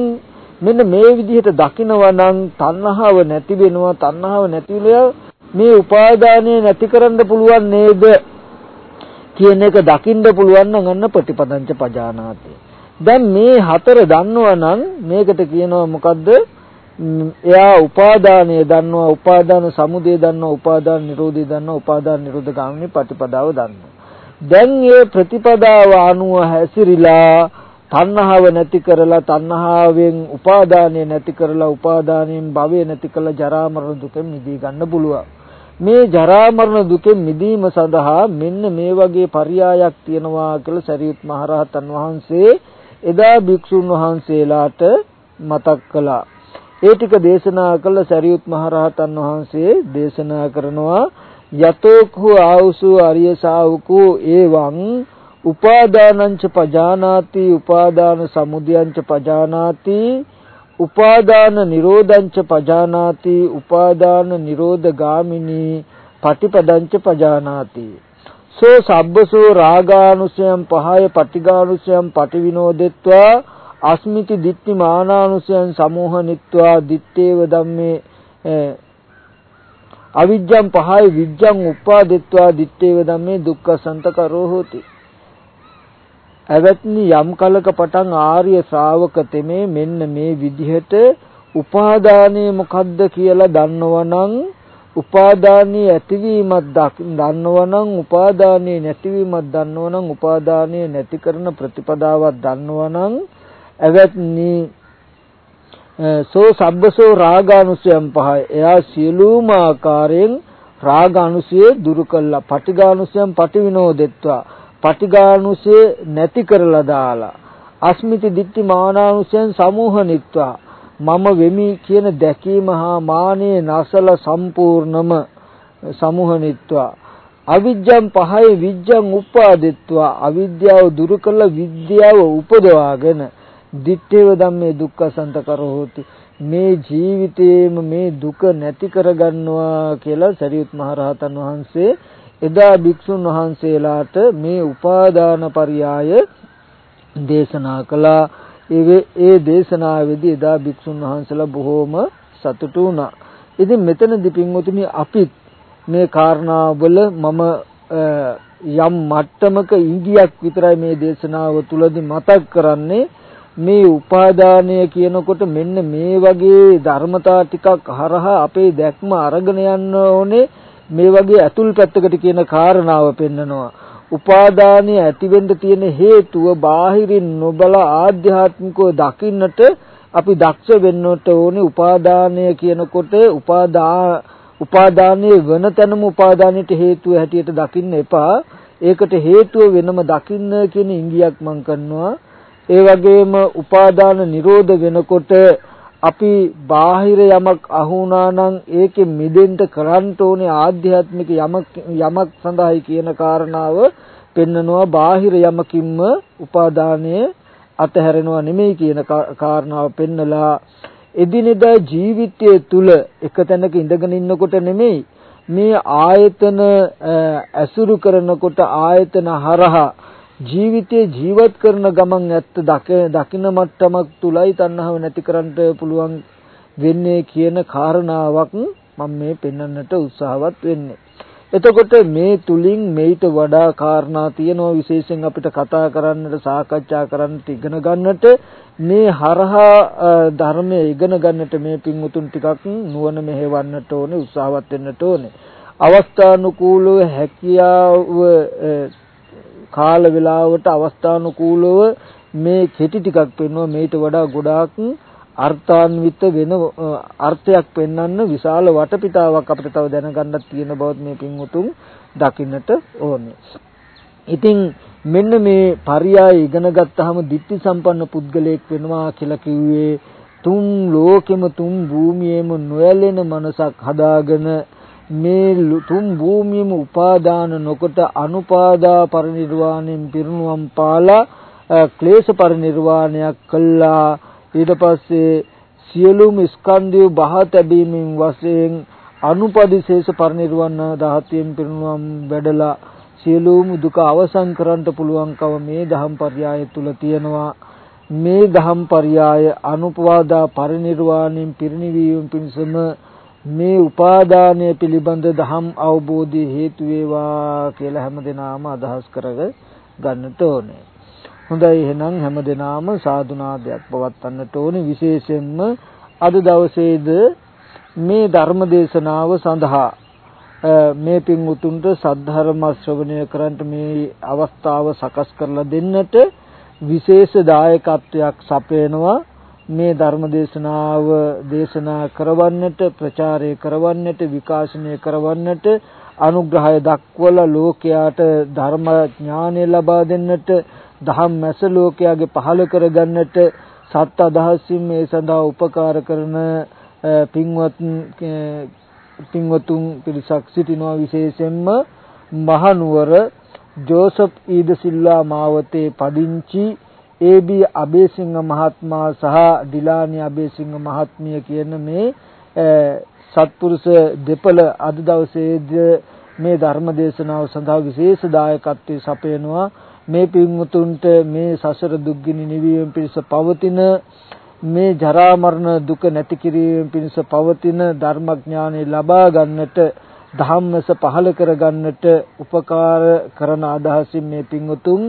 මෙන්න මේ විදිහට දකිනවා නම් තණ්හාව නැති වෙනවා තණ්හාව නැති වෙලා මේ උපාදානය නැති කරන්න පුළුවන් නේද? කියන එක දකින්න පුළුවන් නම් අන්න ප්‍රතිපදංච පජානාති. දැන් මේ හතර දන්නවා නම් මේකට කියනවා මොකද්ද? එයා උපාදානය දන්නවා, උපාදාන සමුදය දන්නවා, උපාදාන නිරෝධය දන්නවා, උපාදාන නිරෝධ ගාමිනී ප්‍රතිපදාව දන්නවා. දැන් මේ ප්‍රතිපදාව අනුව හැසිරිලා තණ්හාව නැති කරලා තණ්හාවෙන් උපාදානය නැති කරලා උපාදානයෙන් භවය නැති කරලා ජරා මරණ දුකෙන් මිදී ගන්න පුළුවන්. මේ ජරා මරණ දුකෙන් මිදීම සඳහා මෙන්න මේ වගේ පරයයක් තියෙනවා කියලා සරියුත් මහරහතන් වහන්සේ එදා භික්ෂුන් වහන්සේලාට මතක් කළා. ඒ ටික දේශනා කළ සරියුත් මහරහතන් වහන්සේ දේශනා කරනවා යතෝකෝ ආවුසු අරිය ශාවකෝ එවං උපාදානංච පජානාති උපාදාන සමුදයංච පජානාති උපාදාන නිරෝධංච පජානාති උපාදාන නිරෝධ ගාමිනී පටිපදංච පජානාති සෝ සබ්බසෝ රාගානුසයම් පහය පටිඝානුසයම් පටිවිනෝදෙත්වා අස්මිති දිට්ඨි මානානුසයන් සමෝහනිත්වා දිත්තේව ධම්මේ අවිජ්ජං පහය විජ්ජං උපාදෙත්වා දිත්තේව ධම්මේ දුක්ඛ කරෝ හෝති ඇවැත්නි යම් කලක පටන් ආර්ය ශ්‍රාවක තෙමේ මෙන්න මේ විදිහට උපාදානය මොකද්ද කියලා දන්නවනම් උපාදානයේ ඇතිවීමක් දන්නවනම් උපාදානයේ නැතිවීමක් දන්නවනම් උපාදානයේ නැති කරන ප්‍රතිපදාවක් දන්නවනම් ඇවැත්නි සෝ සබ්බසෝ රාගානුසයම් පහයි. එයා සියලුම ආකාරයෙන් රාගානුසය දුරු කළා. පටිඝානුසයම් පටිවිනෝදෙත්වා. පටිඝානුසය නැති කරලා දාලා අස්මිති දිට්ඨි මානානුසයන් සමෝහනිත්වා මම වෙමි කියන දැකීම හා මානයේ නසල සම්පූර්ණම සමෝහනිත්වා. අවිජ්ජං පහය විජ්ජං උපාදිත්වා. අවිද්‍යාව දුරු කළ විද්‍යාව උපදවාගෙන දිත්තේව ධම්මේ දුක්ඛසන්ත කරෝති මේ ජීවිතේම මේ දුක නැති කරගන්නවා කියලා සරියුත් මහ රහතන් වහන්සේ එදා භික්ෂුන් වහන්සේලාට මේ උපාදාන පරියාය දේශනා කළා. ඒ ඒ දේශනාවේදී එදා භික්ෂුන් වහන්සේලා බොහෝම සතුටු වුණා. ඉතින් මෙතනදී පින්වතුනි අපිත් මේ කාරණාවල මම යම් මට්ටමක ඉංගියක් විතරයි මේ දේශනාව තුළදී මතක් කරන්නේ මේ උපාදානය කියනකොට මෙන්න මේ වගේ ධර්මතා ටිකක් හරහා අපේ දැක්ම අරගෙන යන්න ඕනේ මේ වගේ අතුල් පැත්තකට කියන කාරණාව පෙන්නනවා. උපාදානය ඇතිවෙන්න තියෙන හේතුව බාහිරින් නොබලා ආධ්‍යාත්මිකව දකින්නට අපි දක්ෂ වෙන්නට ඕනේ උපාදානය කියනකොට උපාදා උපාදානයේ වෙන තැනම උපාදානයට හේතුව හැටියට දකින්න එපා. ඒකට හේතුව වෙනම දකින්න කියන ඉංගියක් මම කරනවා. ඒ වගේම උපාදාන නිරෝධ වෙනකොට අපි බාහිර යමක් අහුණා නම් ඒකෙ මිදෙන්න කරන්න ඕනේ ආධ්‍යාත්මික යමක් යමක් සඳහායි කියන කාරණාව පෙන්නනවා. බාහිර යමකින්ම උපාදානය අතහැරෙනවා නෙමෙයි කියන කාරණාව පෙන්නලා එදිනෙදා ජීවිතයේ තුල එක තැනක ඉඳගෙන ඉන්නකොට නෙමෙයි මේ ආයතන ඇසුරු කරනකොට ආයතන හරහා ජීවිතේ ජීවත් කරන ගමන් ඇත්ත දකින මට්ටමක් තුලයි තණ්හාව නැති කරන්න පුළුවන් වෙන්නේ කියන කාරණාවක් මම මේ පෙන්වන්නට උත්සාහවත් වෙන්නේ. එතකොට මේ තුලින් මේිට වඩා කාරණා තියෙනවා විශේෂයෙන් අපිට කතා කරන්නට සාකච්ඡා කරන්නට ඉගෙන ගන්නට මේ හරහා ධර්මයේ ඉගෙන ගන්නට මේ පින්වුතුන් ටිකක් නුවණ මෙහෙවන්නට ඕනේ උත්සාහවත් වෙන්නට ඕනේ. අවස්ථානුකූලව හැකියාව කාල වේලාවට අවස්ථානුකූලව මේ කෙටි ටිකක් පෙන්වුවා මේට වඩා ගොඩාක් අර්ථාන්විත වෙන අර්ථයක් පෙන්වන්න විශාල වටපිටාවක් අපිට තව දැනගන්නත් තියෙන බවත් මේ පින්වුතුන් දකින්නට ඕනේ. ඉතින් මෙන්න මේ පරියාය ඉගෙන ගත්තාම ditthi සම්පන්න පුද්ගලයෙක් වෙනවා කියලා කිව්වේ තුන් ලෝකෙම තුන් භූමියේම නොයැලෙන මනසක් හදාගෙන මේ තුම් භූමියම උපාදාන නොකොට අනුපාදා පරිනිර්වාණයෙන් පිරුණුවම් පාලා ක්ලේශ පරිනිර්වාණයක් කළා. ඊට පස්සේ සියලුම ස්කන්ධය බහ තැබීමෙන් වශයෙන් අනුපදිශේෂ පරිනිර්වාණ ධාතියෙන් පිරුණුවම් වැඩලා සියලුම දුක අවසන් කරන්න පුළුවන්කම මේ දහම් පරයය තුල තියෙනවා. මේ දහම් පරයය අනුපවාදා පරිනිර්වාණයෙන් පිරිනිවීම පිණිසම මේ උපාදානය පිළිබඳ දහම් අවබෝධය හේතු වේවා කියලා හැමදෙනාම අදහස් කරග ගන්නට ඕනේ. හොඳයි එහෙනම් හැමදෙනාම සාදුනාදයක් පවත්වන්නට ඕනේ විශේෂයෙන්ම අද දවසේද මේ ධර්ම දේශනාව සඳහා මේ පින්වුතුන්ට සද්ධර්ම ශ්‍රවණය කරන්ට මේ අවස්ථාව සකස් කරලා දෙන්නට විශේෂ දායකත්වයක් සපයනවා මේ ධර්ම දේශනාව දේශනා කරවන්නට ප්‍රචාරය කරවන්නට විකාශනය කරවන්නට අනුග්‍රහය දක්වලා ලෝකයාට ධර්ම ඥානය ලබා දෙන්නට දහම් මැස ලෝකයාගේ පහළ කරගන්නට සත් අදහසින් මේ සඳහා උපකාර කරන පින්වත් පින්වතුන් පිරිසක් සිටිනවා. විශේෂයෙන්ම මහනුවර ජෝසප් ඊද සිල්වා මාවතේ පදිංචි ඒ.බී. අබේසිංහ මහත්මයා සහ ඩිලානි අබේසිංහ මහත්මිය කියන මේ සත්පුරුෂ දෙපළ අද දවසේද මේ ධර්ම දේශනාව සඳහා විශේෂ දායකත්වයේ සපයනවා මේ පින්වුතුන්ට මේ සසර දුක්ගිනි නිවීම පිණිස පවතින මේ ජරා මරණ දුක නැති කිරීම පිණිස පවතින ධර්මඥානෙ ලබා ගන්නට ධම්මස පහල කර ගන්නට උපකාර කරන අදහසින් මේ පින්වුතුන්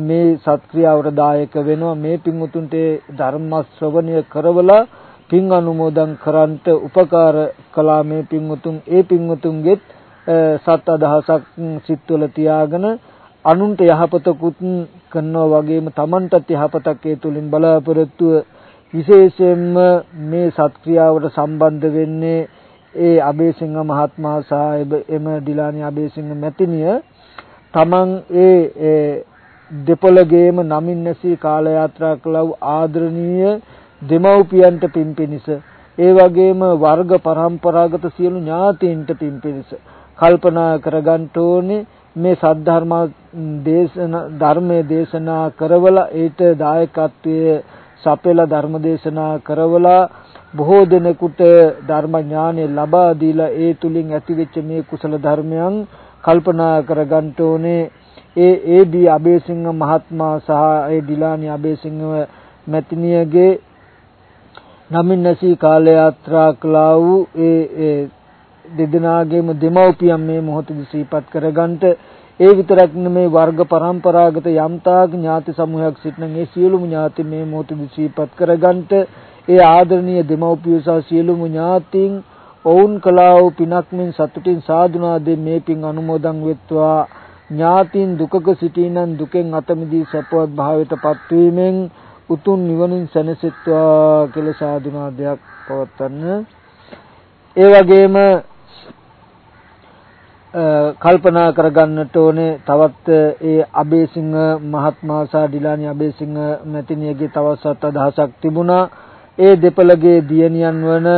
මේ සත්ක්‍රියාවට දායක වෙනවා. මේ පින්වුතුන්ට ධර්ම ශ්‍රවණය කරවලා පින් අනුමෝදන් කරන්ට උපකාර කළා මේ පින්වුතුන්. ඒ පින්වුතුන්ගෙත් සත් අදහසක් සිත්වල තියාගෙන අනුන්ට යහපතකුත් කරනවා වගේම Tamanටත් යහපතක් ඒ තුලින් බලාපොරොත්තු විශේෂයෙන්ම මේ සත්ක්‍රියාවට සම්බන්ධ වෙන්නේ ඒ අබේසිංහ මහත්මයා සහ එම ඩිලානි අබේසිංහ මැතිණිය. තමන් ඒ දෙපොළගේම නමින් නැසී කාල යාත්‍රා කළ ආදරණීය දෙමව්පියන්ට පින්පිනිස ඒ වගේම වර්ග પરම්පරාගත සියලු ඥාතීන්ට පින්පිනිස කල්පනා කරගන්න ඕනේ. මේ සද්ධර්ම දේශන ධර්මයේ දේශනා කරවලා ඊට දායකත්වයේ සපෙලා ධර්ම දේශනා කරවලා බොහෝ දෙනෙකුට ධර්ම ඥානෙ ලබා දීලා ඒ තුලින් ඇතිවෙච්ච මේ කුසල ධර්මයන් කල්පනා කරගන්න ඕනේ. ඒ ඒ දී අබේසිංහ මහත්මයා සහ ඒ ඩිලානි අබේසිංහ මැතිණියගේ නමින් නැසී කාල යාත්‍රා කළා වූ ඒ දෙදෙනාගේම දෙමව්පියන් මේ මොහොතදී සිහිපත් කරගන්නට ඒ විතරක් නෙමේ වර්ග પરම්පරාගත යම්තාක් ඥාති සමූහයක් සිටින ඒ සියලුම ඥාති මේ මොහොතදී සිහිපත් කරගන්නට ඒ ආදරණීය දෙමව්පියෝ සහ සියලුම ඥාතීන් ඔවුන් කළා වූ පිනක් මෙන් සතුටින් සාදුනාදේ මේ පින් අනුමෝදන් වෙත්වා. ඥාතීන් දුකක සිටිනන් දුකෙන් අත මිදී සපවත් භාවයට පත්වීමෙන් උතුම් නිවනින් සැනසෙත්වා කියලා සාදුනාදයක් පවත්වන්න. ඒ වගේම කල්පනා කරගන්නට ඕනේ තවත් ඒ අබේසිංහ මහත්මයා සහ ඩිලානි අබේසිංහ මැතිණියගේ තවත් අදහසක් තිබුණා. ඒ දෙපළගේ දියණියන් වන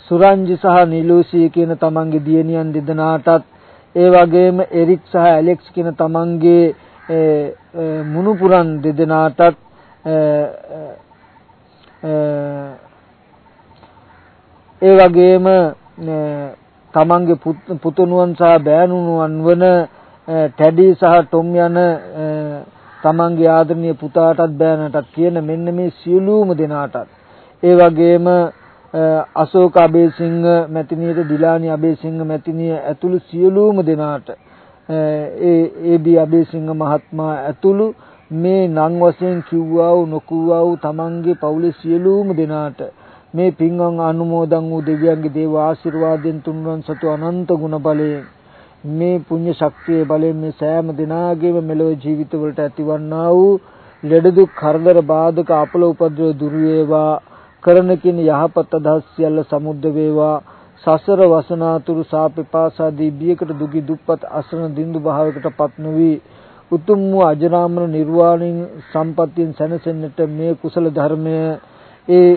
සුරංජි සහ නිලූසී කියන තමන්ගේ දියණියන් දෙදෙනාටත් ඒ වගේම එරික් සහ ඇලෙක්ස් කියන තමන්ගේ මුණුපුරන් දෙදෙනාටත් ඒ වගේම තමන්ගේ පුතුණුවන් සහ බෑණුණුවන් වන ටැඩි සහ ටොම් යන තමන්ගේ ආදරණීය පුතාටත් බෑනටත් කියන මෙන්න මේ සියලුම දෙනාටත්. ඒ වගේම අශෝක අබේසිංහ මැතිණියට දිලානි අබේසිංහ මැතිණිය ඇතුළු සියලුම දෙනාට ඒ ඒ.බී. අබේසිංහ මහත්මයා ඇතුළු මේ නම් වශයෙන් කිව්වා වූ නොකිව්වා වූ තමන්ගේ පවුලේ සියලුම දෙනාට මේ පින්වන් අනුමෝදන් වූ දෙවියන්ගේ දේව ආශිර්වාදයෙන් තුන්වන් සතු අනන්ත ගුණ බලයෙන් මේ පුණ්‍ය ශක්තියේ බලයෙන් මේ සෑම දිනාගේම මෙලොව ජීවිතවලට ඇතිවන්නා වූ ලෙඩ දුක් කරදර බාධක අපල උපද්‍රව දුර වේවා කරන කින යහපත් අදහස් සියල්ල සමුද්ද වේවා සසර වසනාතුරු සාපේපාසාදී බියකට දුගි දුප්පත් අසරණ දින්දු භාවයකටපත් නොවි උතුම් වූ අජරාමර නිර්වාණින් සම්පත්තියෙන් සැනසෙන්නට මේ කුසල ධර්මය ඒ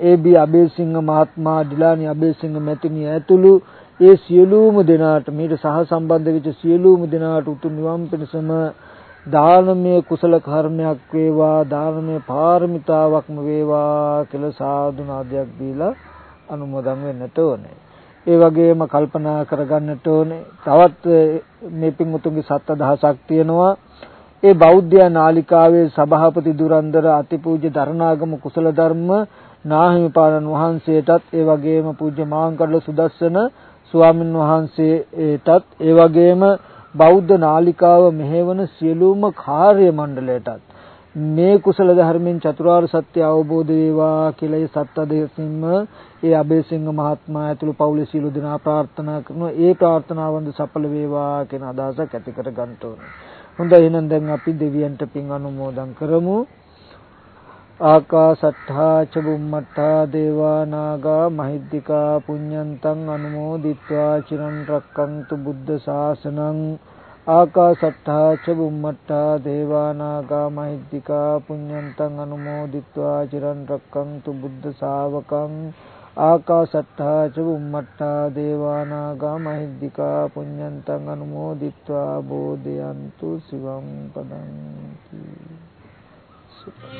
ඒ.බී. අබේසිංහ මහත්මයා ඩිලානි අබේසිංහ මැතිණිය ඇතුළු ඒ සියලුම දෙනාට මේට සහ සම්බන්ධ වෙච්ච සියලුම දෙනාට උතුම් නිවන් පිණසම දානමය කුසල කර්මයක් වේවා දානමය පාරමිතාවක්ම වේවා කියලා සාදු නාදයක් දීලා අනුමෝදන් වෙන්නට ඕනේ. ඒ වගේම කල්පනා කරගන්නට ඕනේ තවත් මේ පින්වුතුන්ගේ සත් අදහසක් තියෙනවා ඒ බෞද්ධ නාලිකාවේ සභාපති දුරන්දර අතිපූජ්‍ය දරණාගම කුසල ධර්ම නාහිමිපාණන් වහන්සේටත් ඒ වගේම පූජ්‍ය මාංකඩල සුදස්සන ස්වාමින් වහන්සේටත් ඒ වගේම බෞද්ධ නාලිකාව මෙහෙවන සියලුම කාර්ය මණ්ඩලයටත් මේ කුසල ධර්මෙන් චතුරාර්ය සත්‍ය අවබෝධ වේවා කියලා ඒ සත්අදේශින්ම ඒ අබේසිංහ මහත්මයා ඇතුළු පවුලේ සියලු දෙනා ප්‍රාර්ථනා කරනවා ඒ ප්‍රාර්ථනාවන්ද සඵල වේවා කියන අදහසක් ඇති කර ගන්න ඕනේ. හොඳයි එහෙනම් දැන් අපි දෙවියන්ට පින් අනුමෝදන් කරමු. ආකාසට්ඨා ච බුම්මට්ඨා දේවා නාග මහිද්దికා පුඤ්ඤන්තං අනුමෝදිත්වා චිරන් රැක්කන්තු බුද්ධ ශාසනං ආකාසට්ඨා ච බුම්මට්ඨා දේවා නාග මහිද්దికා පුඤ්ඤන්තං අනුමෝදිත්වා චිරන් රැක්කන්තු බුද්ධ ශාවකං ආකාසට්ඨා ච බුම්මට්ඨා දේවා නාග මහිද්దికා පුඤ්ඤන්තං අනුමෝදිත්වා බෝධයන්තු සිවං පදං Super.